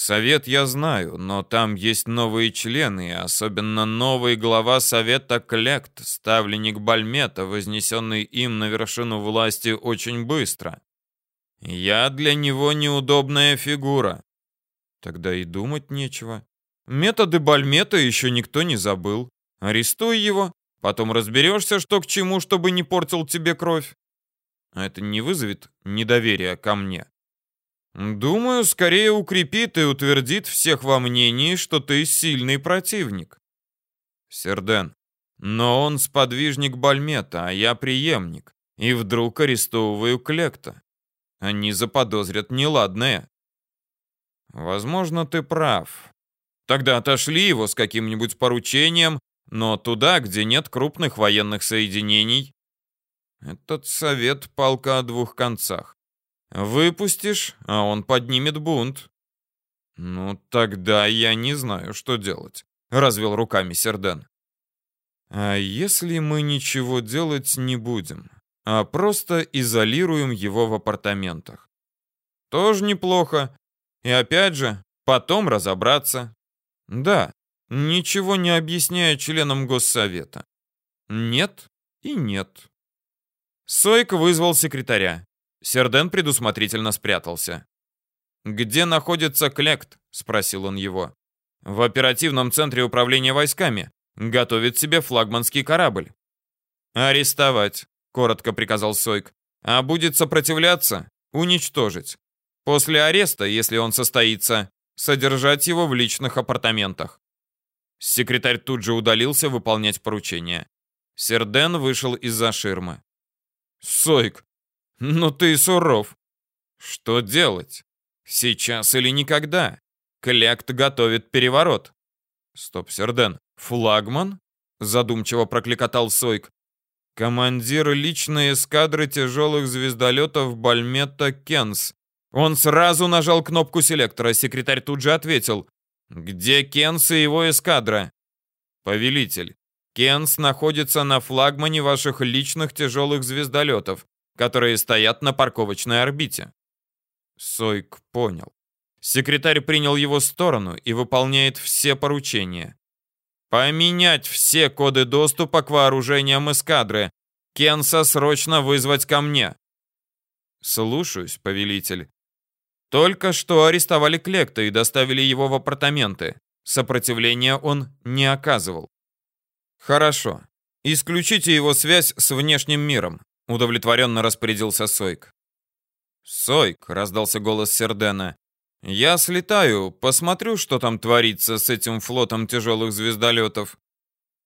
Совет я знаю, но там есть новые члены, особенно новый глава Совета Клект, ставленник Бальмета, вознесенный им на вершину власти очень быстро. Я для него неудобная фигура. Тогда и думать нечего. Методы Бальмета еще никто не забыл. Арестуй его, потом разберешься, что к чему, чтобы не портил тебе кровь. А это не вызовет недоверия ко мне. Думаю, скорее укрепит и утвердит всех во мнении, что ты сильный противник. Серден, но он сподвижник Бальмета, а я преемник. И вдруг арестовываю Клекта. Они заподозрят неладное. Возможно, ты прав. Тогда отошли его с каким-нибудь поручением, но туда, где нет крупных военных соединений. Этот совет палка о двух концах. Выпустишь, а он поднимет бунт. Ну, тогда я не знаю, что делать, развел руками Серден. А если мы ничего делать не будем, а просто изолируем его в апартаментах? Тоже неплохо. И опять же, потом разобраться. Да, ничего не объясняя членам Госсовета. Нет и нет. Сойк вызвал секретаря. Серден предусмотрительно спрятался. «Где находится Клект?» — спросил он его. «В оперативном центре управления войсками. Готовит себе флагманский корабль». «Арестовать», — коротко приказал Сойк. «А будет сопротивляться? Уничтожить. После ареста, если он состоится, содержать его в личных апартаментах. Секретарь тут же удалился выполнять поручение. Серден вышел из-за ширмы. «Сойк, ну ты суров. Что делать? Сейчас или никогда? Клякт готовит переворот». «Стоп, Серден, флагман?» Задумчиво прокликотал Сойк. Командир личной эскадры тяжелых звездолетов Бальметта Кенс. Он сразу нажал кнопку селектора. Секретарь тут же ответил. «Где Кенс и его эскадра?» «Повелитель, Кенс находится на флагмане ваших личных тяжелых звездолетов, которые стоят на парковочной орбите». Сойк понял. Секретарь принял его сторону и выполняет все поручения. Поменять все коды доступа к вооружениям эскадры. Кенса срочно вызвать ко мне. Слушаюсь, повелитель. Только что арестовали Клекта и доставили его в апартаменты. Сопротивления он не оказывал. Хорошо. Исключите его связь с внешним миром, удовлетворенно распорядился Сойк. Сойк, раздался голос Сердена. Я слетаю, посмотрю, что там творится с этим флотом тяжелых звездолетов.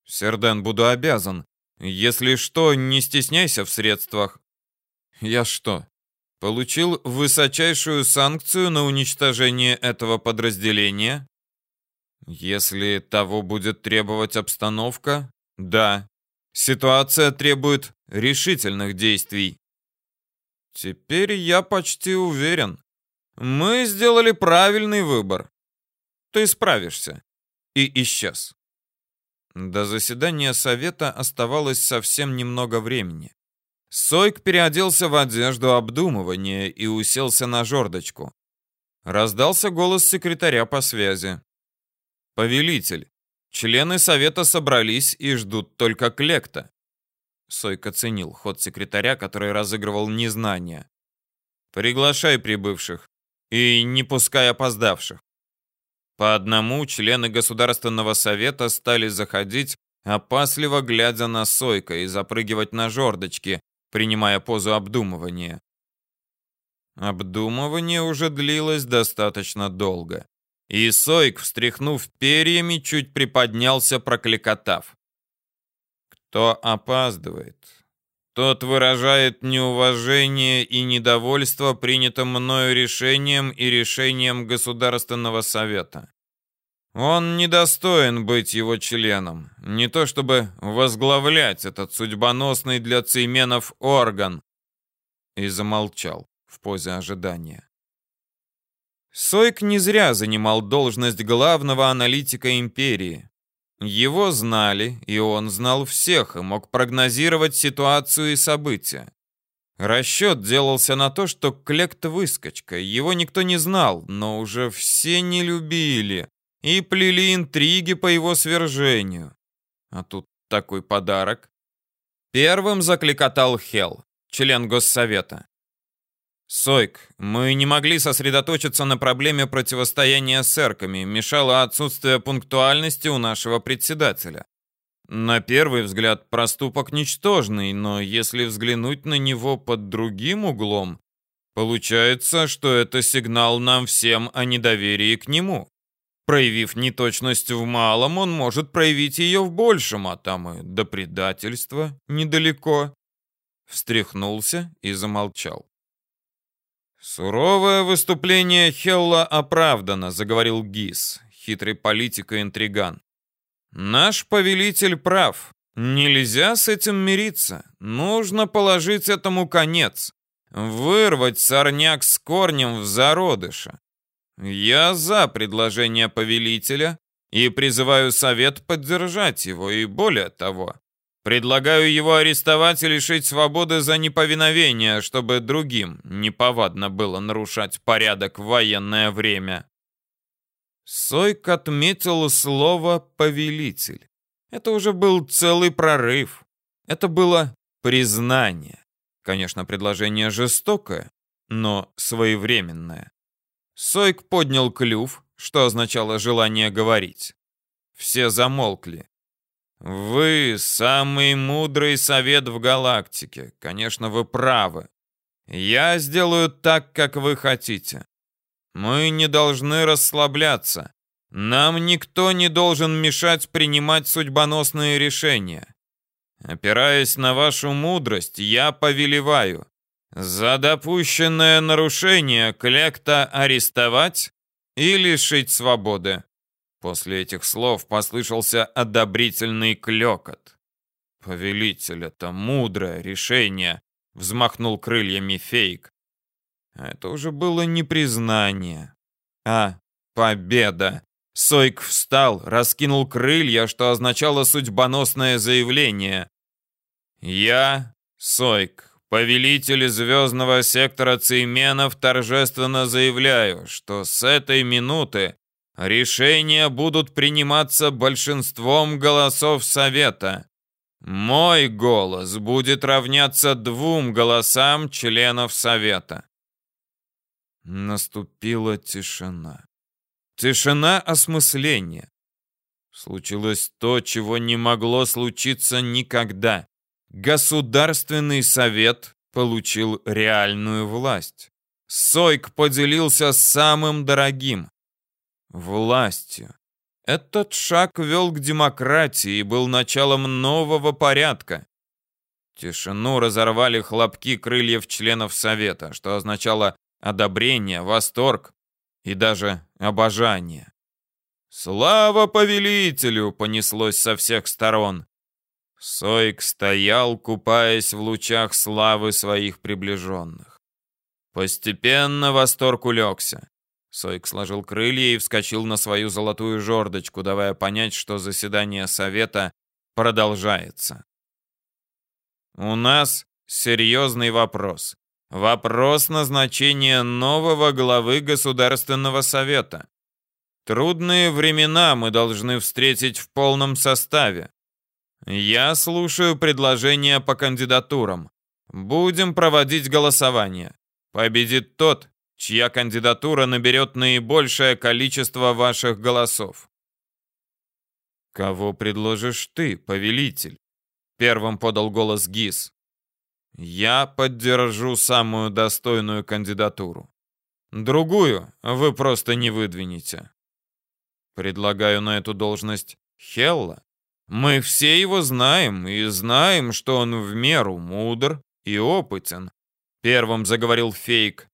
Серден, буду обязан. Если что, не стесняйся в средствах. Я что, получил высочайшую санкцию на уничтожение этого подразделения? Если того будет требовать обстановка, да. Ситуация требует решительных действий. Теперь я почти уверен. Мы сделали правильный выбор. Ты справишься. И исчез. До заседания совета оставалось совсем немного времени. Сойк переоделся в одежду обдумывания и уселся на жердочку. Раздался голос секретаря по связи. «Повелитель, члены совета собрались и ждут только Клекта». Сойк оценил ход секретаря, который разыгрывал незнание. «Приглашай прибывших и не пускай опоздавших. По одному члены Государственного совета стали заходить, опасливо глядя на Сойка и запрыгивать на жердочки, принимая позу обдумывания. Обдумывание уже длилось достаточно долго. И Сойк, встряхнув перьями, чуть приподнялся, прокликотав. Кто опаздывает, тот выражает неуважение и недовольство принятым мною решением и решением Государственного Совета. Он недостоин быть его членом, не то чтобы возглавлять этот судьбоносный для цейменов орган. И замолчал в позе ожидания. Сойк не зря занимал должность главного аналитика империи. Его знали, и он знал всех, и мог прогнозировать ситуацию и события. Расчет делался на то, что Клект выскочка, его никто не знал, но уже все не любили и плели интриги по его свержению. А тут такой подарок. Первым закликотал Хел, член Госсовета. Сойк, мы не могли сосредоточиться на проблеме противостояния с эрками, мешало отсутствие пунктуальности у нашего председателя. На первый взгляд проступок ничтожный, но если взглянуть на него под другим углом, получается, что это сигнал нам всем о недоверии к нему. Проявив неточность в малом, он может проявить ее в большем, а там и до предательства недалеко. Встряхнулся и замолчал. «Суровое выступление Хелла оправдано», — заговорил Гис, хитрый политик и интриган. «Наш повелитель прав. Нельзя с этим мириться. Нужно положить этому конец. Вырвать сорняк с корнем в зародыша. Я за предложение повелителя и призываю совет поддержать его, и более того, Предлагаю его арестовать и лишить свободы за неповиновение, чтобы другим неповадно было нарушать порядок в военное время. Сойк отметил слово «повелитель». Это уже был целый прорыв. Это было признание. Конечно, предложение жестокое, но своевременное. Сойк поднял клюв, что означало желание говорить. Все замолкли. Вы самый мудрый совет в галактике. Конечно, вы правы. Я сделаю так, как вы хотите. Мы не должны расслабляться. Нам никто не должен мешать принимать судьбоносные решения. Опираясь на вашу мудрость, я повелеваю за допущенное нарушение клекта арестовать и лишить свободы. После этих слов послышался одобрительный клёкот. Повелитель, это мудрое решение, взмахнул крыльями Фейк. Это уже было не признание, а победа. Сойк встал, раскинул крылья, что означало судьбоносное заявление. «Я, Сойк, повелитель звездного сектора Цейменов, торжественно заявляю, что с этой минуты решения будут приниматься большинством голосов Совета. Мой голос будет равняться двум голосам членов Совета». Наступила тишина. Тишина осмысления. Случилось то, чего не могло случиться никогда. Государственный совет получил реальную власть. Сойк поделился самым дорогим — властью. Этот шаг вел к демократии и был началом нового порядка. Тишину разорвали хлопки крыльев членов Совета, что означало одобрение, восторг и даже обожание. «Слава повелителю!» понеслось со всех сторон. Сойк стоял, купаясь в лучах славы своих приближенных. Постепенно восторг улегся. Сойк сложил крылья и вскочил на свою золотую жердочку, давая понять, что заседание совета продолжается. «У нас серьезный вопрос. Вопрос назначения нового главы Государственного совета. Трудные времена мы должны встретить в полном составе. Я слушаю предложения по кандидатурам. Будем проводить голосование. Победит тот, чья кандидатура наберет наибольшее количество ваших голосов. Кого предложишь ты, повелитель? Первым подал голос Гис. Я поддержу самую достойную кандидатуру. Другую вы просто не выдвинете. Предлагаю на эту должность Хелла. Мы все его знаем и знаем, что он в меру мудр и опытен. Первым заговорил Фейк.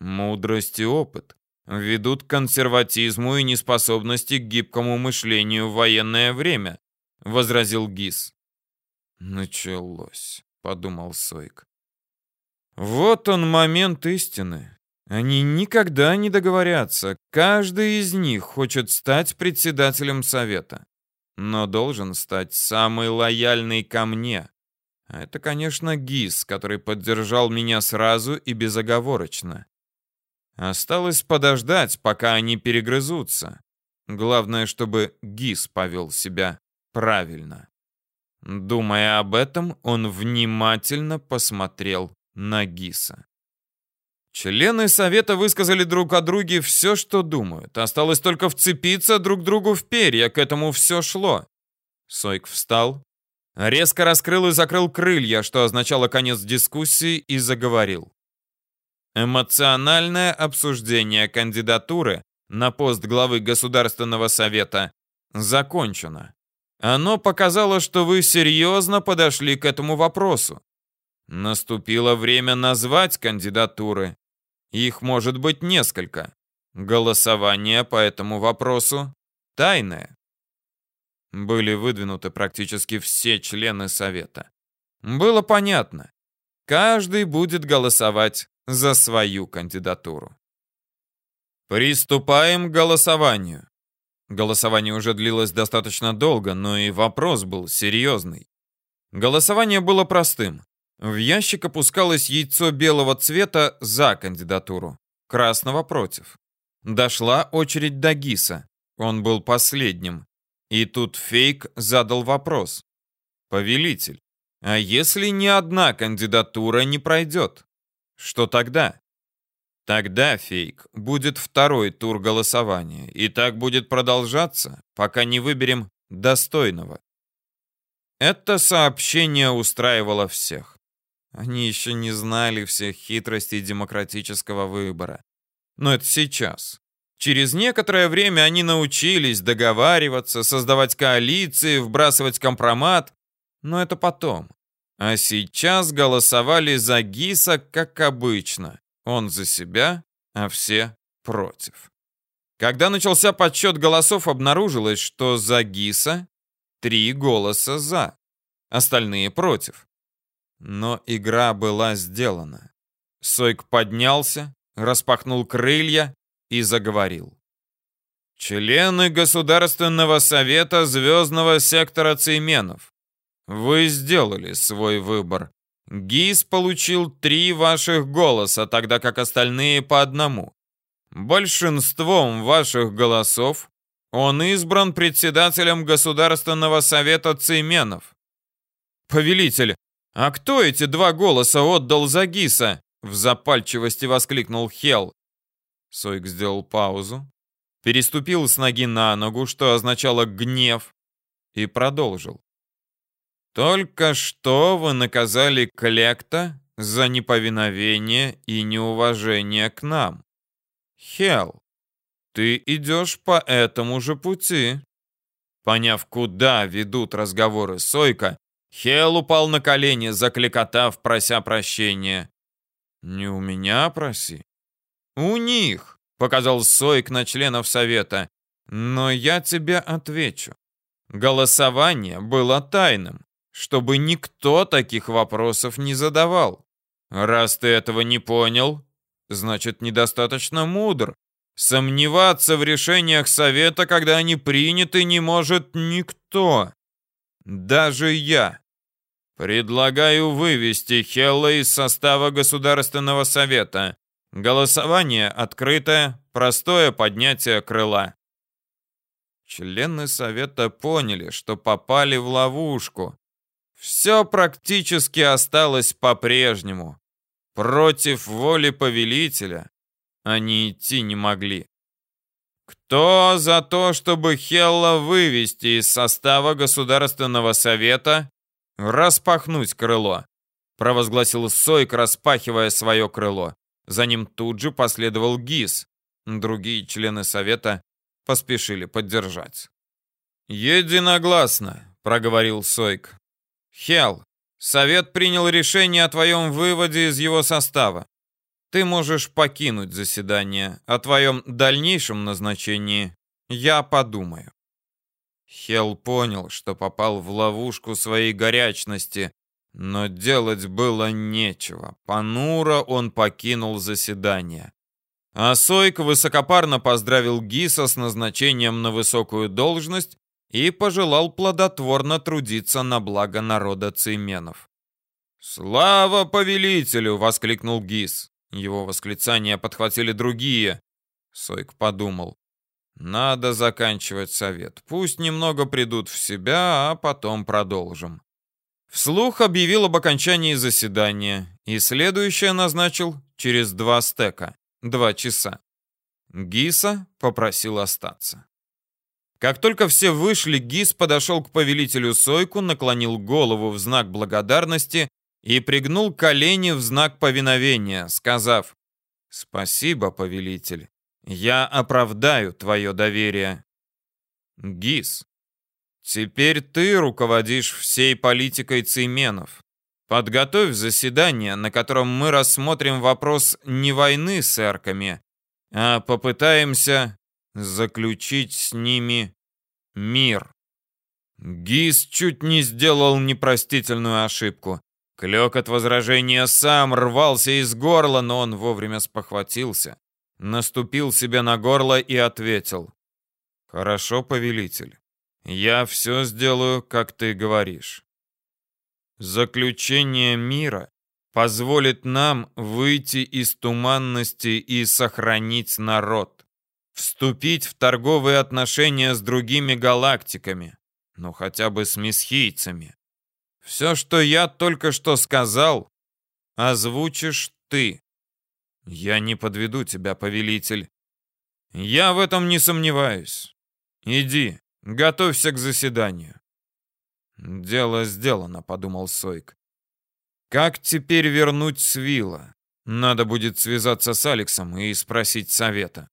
Мудрость и опыт ведут к консерватизму и неспособности к гибкому мышлению в военное время, возразил Гис. Началось подумал Сойк. Вот он момент истины. Они никогда не договорятся. Каждый из них хочет стать председателем совета, но должен стать самый лояльный ко мне. Это, конечно, Гис, который поддержал меня сразу и безоговорочно. Осталось подождать, пока они перегрызутся. Главное, чтобы Гис повел себя правильно. Думая об этом, он внимательно посмотрел на Гиса. Члены совета высказали друг о друге все, что думают. Осталось только вцепиться друг другу в перья, к этому все шло. Сойк встал, резко раскрыл и закрыл крылья, что означало конец дискуссии, и заговорил. Эмоциональное обсуждение кандидатуры на пост главы Государственного совета закончено. Оно показало, что вы серьезно подошли к этому вопросу. Наступило время назвать кандидатуры. Их может быть несколько. Голосование по этому вопросу тайное. Были выдвинуты практически все члены совета. Было понятно. Каждый будет голосовать за свою кандидатуру. Приступаем к голосованию. Голосование уже длилось достаточно долго, но и вопрос был серьезный. Голосование было простым. В ящик опускалось яйцо белого цвета за кандидатуру, красного против. Дошла очередь до Гиса. Он был последним. И тут Фейк задал вопрос. «Повелитель, а если ни одна кандидатура не пройдет? Что тогда?» Тогда, фейк, будет второй тур голосования, и так будет продолжаться, пока не выберем достойного. Это сообщение устраивало всех. Они еще не знали всех хитростей демократического выбора. Но это сейчас. Через некоторое время они научились договариваться, создавать коалиции, вбрасывать компромат. Но это потом. А сейчас голосовали за Гиса, как обычно. Он за себя, а все против. Когда начался подсчет голосов, обнаружилось, что за Гиса три голоса «за». остальные против. Но игра была сделана. Сойк поднялся, распахнул крылья и заговорил. Члены Государственного совета Звездного сектора Цейменов, вы сделали свой выбор. ГИС получил три ваших голоса, тогда как остальные по одному. Большинством ваших голосов он избран председателем Государственного совета Цейменов. Повелитель, а кто эти два голоса отдал за ГИСа? В запальчивости воскликнул Хел. Сойк сделал паузу, переступил с ноги на ногу, что означало гнев, и продолжил. Только что вы наказали Клекта за неповиновение и неуважение к нам. Хел, ты идешь по этому же пути. Поняв, куда ведут разговоры Сойка, Хел упал на колени, закликотав, прося прощения. «Не у меня проси. У них показал Сойк на членов совета. Но я тебе отвечу. Голосование было тайным, чтобы никто таких вопросов не задавал. Раз ты этого не понял, значит, недостаточно мудр. Сомневаться в решениях совета, когда они приняты, не может никто. Даже я. Предлагаю вывести Хелла из состава Государственного совета. Голосование открытое, простое поднятие крыла. Члены совета поняли, что попали в ловушку. Все практически осталось по-прежнему. Против воли повелителя они идти не могли. Кто за то, чтобы Хелла вывести из состава Государственного совета, распахнуть крыло? Провозгласил Сойк, распахивая свое крыло. За ним тут же последовал ГИС. Другие члены совета поспешили поддержать. «Единогласно», — проговорил Сойк. «Хел, совет принял решение о твоем выводе из его состава. Ты можешь покинуть заседание. О твоем дальнейшем назначении я подумаю». Хел понял, что попал в ловушку своей горячности, но делать было нечего. Понуро он покинул заседание. А Сойк высокопарно поздравил Гиса с назначением на высокую должность и пожелал плодотворно трудиться на благо народа Цейменов. «Слава повелителю!» — воскликнул Гис. Его восклицания подхватили другие. Сойк подумал. «Надо заканчивать совет. Пусть немного придут в себя, а потом продолжим». Вслух объявил об окончании заседания и следующее назначил через два стека, два часа. Гиса попросил остаться. Как только все вышли, Гис подошел к повелителю Сойку, наклонил голову в знак благодарности и пригнул колени в знак повиновения, сказав «Спасибо, повелитель, я оправдаю твое доверие». Гис, Теперь ты руководишь всей политикой цейменов. Подготовь заседание, на котором мы рассмотрим вопрос не войны с эрками, а попытаемся заключить с ними мир. Гис чуть не сделал непростительную ошибку. Клёк от возражения сам рвался из горла, но он вовремя спохватился, наступил себе на горло и ответил. «Хорошо, повелитель. Я все сделаю, как ты говоришь. Заключение мира позволит нам выйти из туманности и сохранить народ, вступить в торговые отношения с другими галактиками, ну хотя бы с месхийцами. Все, что я только что сказал, озвучишь ты. Я не подведу тебя, повелитель. Я в этом не сомневаюсь. Иди, Готовься к заседанию. Дело сделано, подумал Сойк. Как теперь вернуть Свила? Надо будет связаться с Алексом и спросить совета.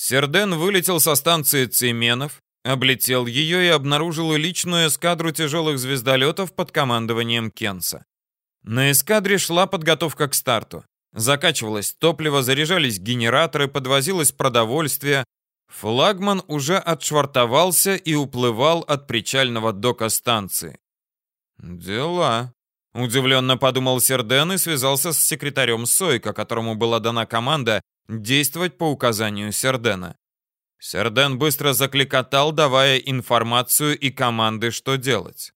Серден вылетел со станции Цеменов, облетел ее и обнаружил личную эскадру тяжелых звездолетов под командованием Кенса. На эскадре шла подготовка к старту. Закачивалось топливо, заряжались генераторы, подвозилось продовольствие, Флагман уже отшвартовался и уплывал от причального дока станции. «Дела», — удивленно подумал Серден и связался с секретарем Сойка, которому была дана команда действовать по указанию Сердена. Серден быстро закликотал, давая информацию и команды, что делать.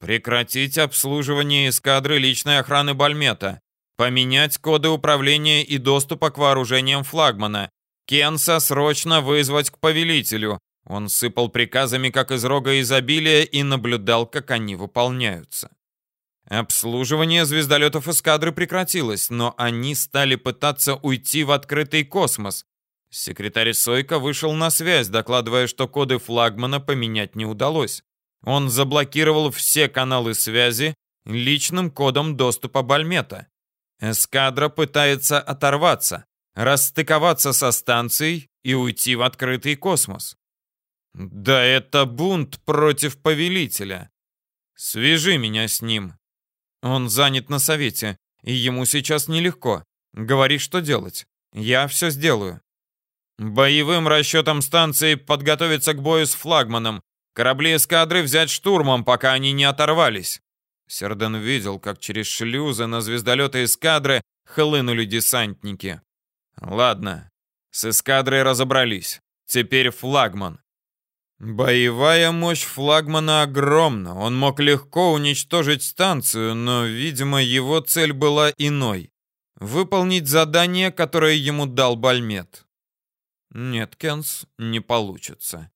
Прекратить обслуживание эскадры личной охраны Бальмета. Поменять коды управления и доступа к вооружениям флагмана. Кенса срочно вызвать к повелителю. Он сыпал приказами, как из рога изобилия, и наблюдал, как они выполняются. Обслуживание звездолетов эскадры прекратилось, но они стали пытаться уйти в открытый космос. Секретарь Сойка вышел на связь, докладывая, что коды флагмана поменять не удалось. Он заблокировал все каналы связи личным кодом доступа Бальмета. Эскадра пытается оторваться, расстыковаться со станцией и уйти в открытый космос. Да это бунт против повелителя. Свяжи меня с ним. Он занят на совете, и ему сейчас нелегко. Говори, что делать. Я все сделаю. Боевым расчетом станции подготовиться к бою с флагманом. Корабли эскадры взять штурмом, пока они не оторвались. Серден видел, как через шлюзы на звездолеты эскадры хлынули десантники. Ладно, с эскадрой разобрались. Теперь флагман. Боевая мощь флагмана огромна. Он мог легко уничтожить станцию, но, видимо, его цель была иной. Выполнить задание, которое ему дал Бальмет. Нет, Кенс, не получится.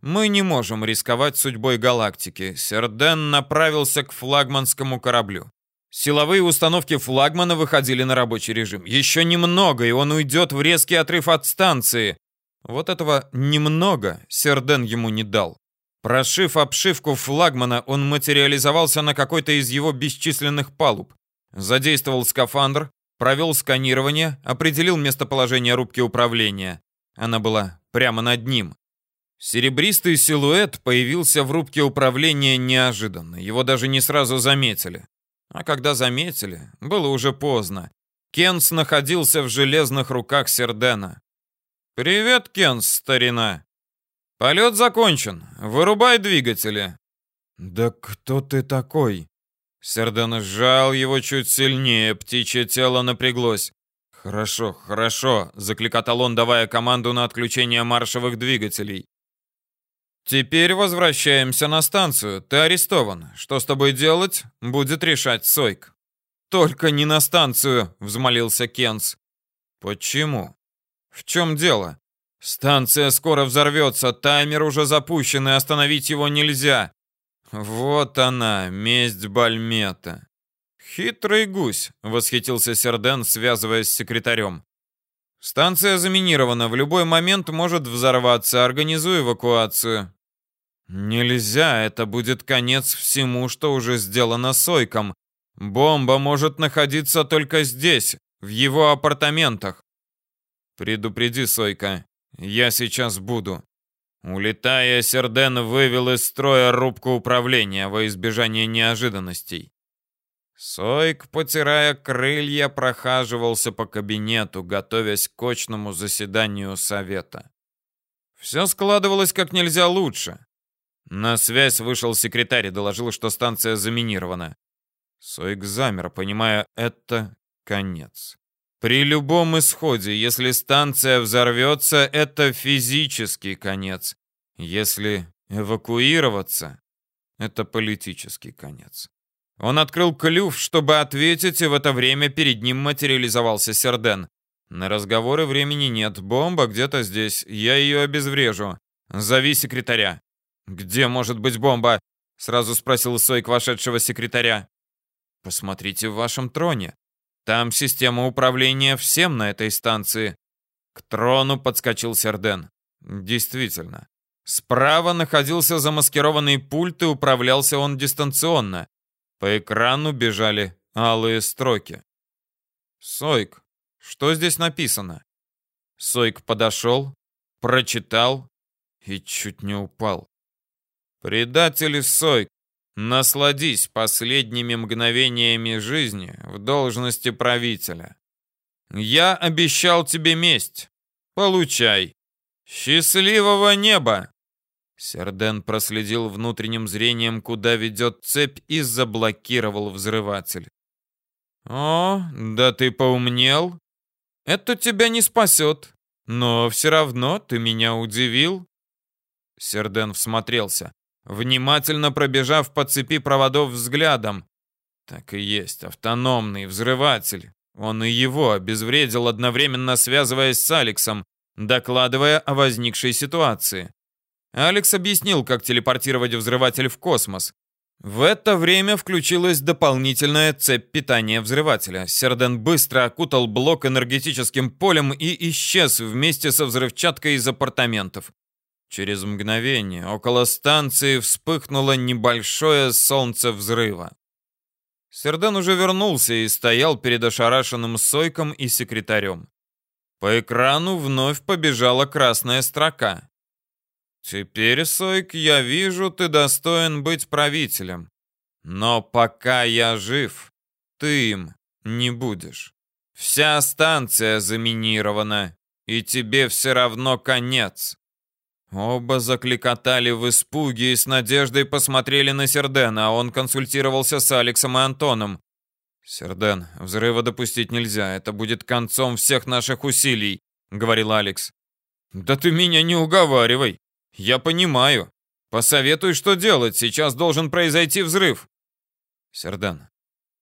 Мы не можем рисковать судьбой галактики. Серден направился к флагманскому кораблю. Силовые установки флагмана выходили на рабочий режим. Еще немного, и он уйдет в резкий отрыв от станции. Вот этого немного Серден ему не дал. Прошив обшивку флагмана, он материализовался на какой-то из его бесчисленных палуб. Задействовал скафандр, провел сканирование, определил местоположение рубки управления. Она была прямо над ним. Серебристый силуэт появился в рубке управления неожиданно. Его даже не сразу заметили. А когда заметили, было уже поздно. Кенс находился в железных руках Сердена. «Привет, Кенс, старина!» «Полет закончен. Вырубай двигатели». «Да кто ты такой?» Серден сжал его чуть сильнее, птичье тело напряглось. «Хорошо, хорошо», — закликотал он, давая команду на отключение маршевых двигателей. Теперь возвращаемся на станцию. Ты арестован. Что с тобой делать, будет решать Сойк. Только не на станцию, взмолился Кенс. Почему? В чем дело? Станция скоро взорвется, таймер уже запущен, и остановить его нельзя. Вот она, месть Бальмета. Хитрый гусь, восхитился Серден, связываясь с секретарем. Станция заминирована, в любой момент может взорваться. Организуй эвакуацию. Нельзя, это будет конец всему, что уже сделано Сойком. Бомба может находиться только здесь, в его апартаментах. Предупреди Сойка, я сейчас буду. Улетая, Серден вывел из строя рубку управления во избежание неожиданностей. Сойк, потирая крылья, прохаживался по кабинету, готовясь к очному заседанию совета. Все складывалось как нельзя лучше. На связь вышел секретарь и доложил, что станция заминирована. Сойк замер, понимая, это конец. При любом исходе, если станция взорвется, это физический конец. Если эвакуироваться, это политический конец. Он открыл клюв, чтобы ответить, и в это время перед ним материализовался Серден. На разговоры времени нет. Бомба где-то здесь. Я ее обезврежу. Зови секретаря. «Где может быть бомба?» — сразу спросил Сойк вошедшего секретаря. «Посмотрите в вашем троне. Там система управления всем на этой станции». К трону подскочил Серден. Действительно. Справа находился замаскированный пульт, и управлялся он дистанционно. По экрану бежали алые строки. «Сойк, что здесь написано?» Сойк подошел, прочитал и чуть не упал. Предатель Сойк, насладись последними мгновениями жизни в должности правителя. Я обещал тебе месть. Получай. «Счастливого неба!» Серден проследил внутренним зрением, куда ведет цепь, и заблокировал взрыватель. «О, да ты поумнел. Это тебя не спасет, но все равно ты меня удивил». Серден всмотрелся, внимательно пробежав по цепи проводов взглядом. Так и есть, автономный взрыватель. Он и его обезвредил, одновременно связываясь с Алексом, докладывая о возникшей ситуации. Алекс объяснил, как телепортировать взрыватель в космос. В это время включилась дополнительная цепь питания взрывателя. Серден быстро окутал блок энергетическим полем и исчез вместе со взрывчаткой из апартаментов. Через мгновение около станции вспыхнуло небольшое солнце взрыва. Серден уже вернулся и стоял перед ошарашенным Сойком и секретарем. По экрану вновь побежала красная строка. «Теперь, Сойк, я вижу, ты достоин быть правителем. Но пока я жив, ты им не будешь. Вся станция заминирована, и тебе все равно конец». Оба закликотали в испуге и с надеждой посмотрели на Сердена, а он консультировался с Алексом и Антоном. «Серден, взрыва допустить нельзя. Это будет концом всех наших усилий», — говорил Алекс. «Да ты меня не уговаривай. Я понимаю. Посоветуй, что делать. Сейчас должен произойти взрыв». «Серден,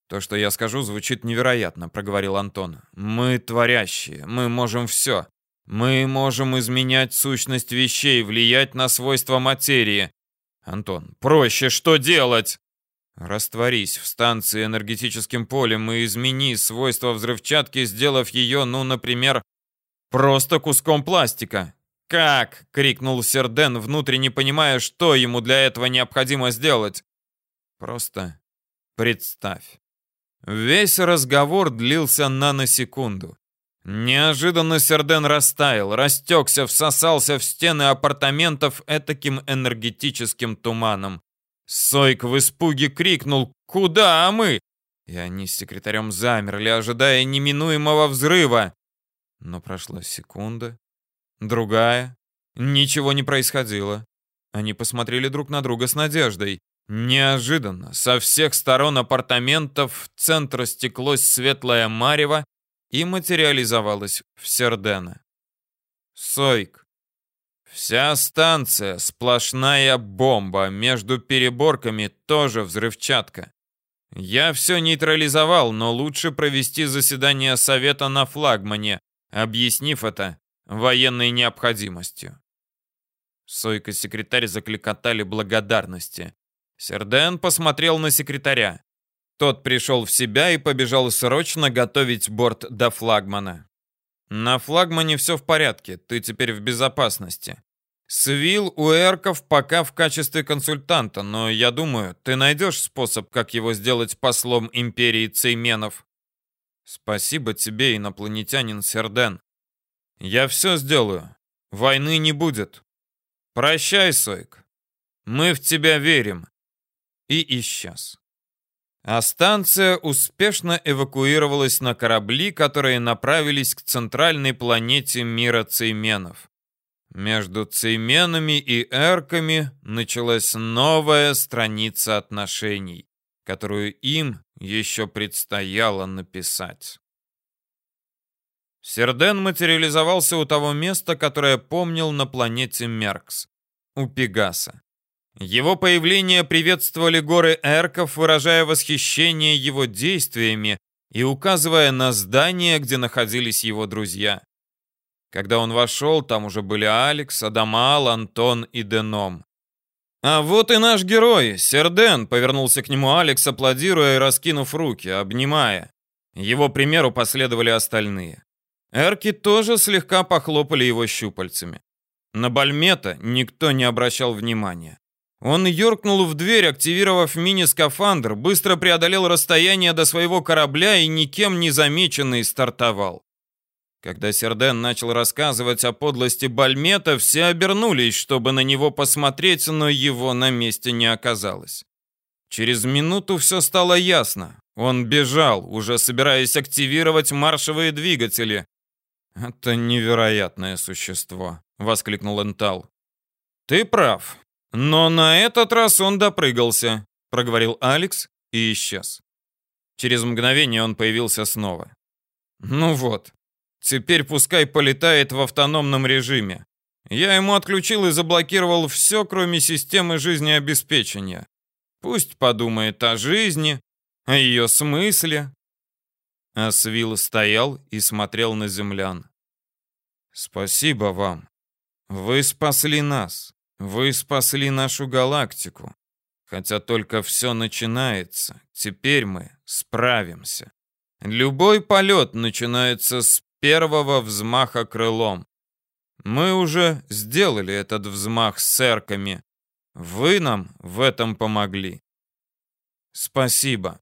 то, что я скажу, звучит невероятно», — проговорил Антон. «Мы творящие. Мы можем все. Мы можем изменять сущность вещей, влиять на свойства материи. Антон, проще что делать? Растворись в станции энергетическим полем и измени свойства взрывчатки, сделав ее, ну, например, просто куском пластика. «Как?» — крикнул Серден, внутренне понимая, что ему для этого необходимо сделать. «Просто представь». Весь разговор длился наносекунду. Неожиданно Серден растаял, растекся, всосался в стены апартаментов этаким энергетическим туманом. Сойк в испуге крикнул «Куда, мы?» И они с секретарем замерли, ожидая неминуемого взрыва. Но прошла секунда, другая. Ничего не происходило. Они посмотрели друг на друга с надеждой. Неожиданно со всех сторон апартаментов в центр стеклось светлое марево и материализовалось в Сердена. Сойк, Вся станция сплошная бомба, между переборками тоже взрывчатка. Я все нейтрализовал, но лучше провести заседание совета на флагмане, объяснив это военной необходимостью. Сойка-секретарь закликотали благодарности. Серден посмотрел на секретаря. Тот пришел в себя и побежал срочно готовить борт до флагмана. На флагмане все в порядке, ты теперь в безопасности. Свил у Эрков пока в качестве консультанта, но я думаю, ты найдешь способ, как его сделать послом империи Цейменов. Спасибо тебе, инопланетянин Серден. Я все сделаю. Войны не будет. Прощай, Сойк. Мы в тебя верим. И исчез а станция успешно эвакуировалась на корабли, которые направились к центральной планете мира Цейменов. Между Цейменами и Эрками началась новая страница отношений, которую им еще предстояло написать. Серден материализовался у того места, которое помнил на планете Меркс, у Пегаса. Его появление приветствовали горы Эрков, выражая восхищение его действиями и указывая на здание, где находились его друзья. Когда он вошел, там уже были Алекс, Адамал, Антон и Деном. «А вот и наш герой, Серден», — повернулся к нему Алекс, аплодируя и раскинув руки, обнимая. Его примеру последовали остальные. Эрки тоже слегка похлопали его щупальцами. На Бальмета никто не обращал внимания. Он юркнул в дверь, активировав мини-скафандр, быстро преодолел расстояние до своего корабля и никем не замеченный стартовал. Когда Серден начал рассказывать о подлости Бальмета, все обернулись, чтобы на него посмотреть, но его на месте не оказалось. Через минуту все стало ясно. Он бежал, уже собираясь активировать маршевые двигатели. «Это невероятное существо», воскликнул Энтал. Ты прав. Но на этот раз он допрыгался, проговорил Алекс и исчез. Через мгновение он появился снова. Ну вот. Теперь пускай полетает в автономном режиме. Я ему отключил и заблокировал все, кроме системы жизнеобеспечения. Пусть подумает о жизни, о ее смысле. Асвил стоял и смотрел на землян. Спасибо вам. Вы спасли нас. Вы спасли нашу галактику. Хотя только все начинается. Теперь мы справимся. Любой полет начинается с первого взмаха крылом. Мы уже сделали этот взмах с эрками. Вы нам в этом помогли. Спасибо.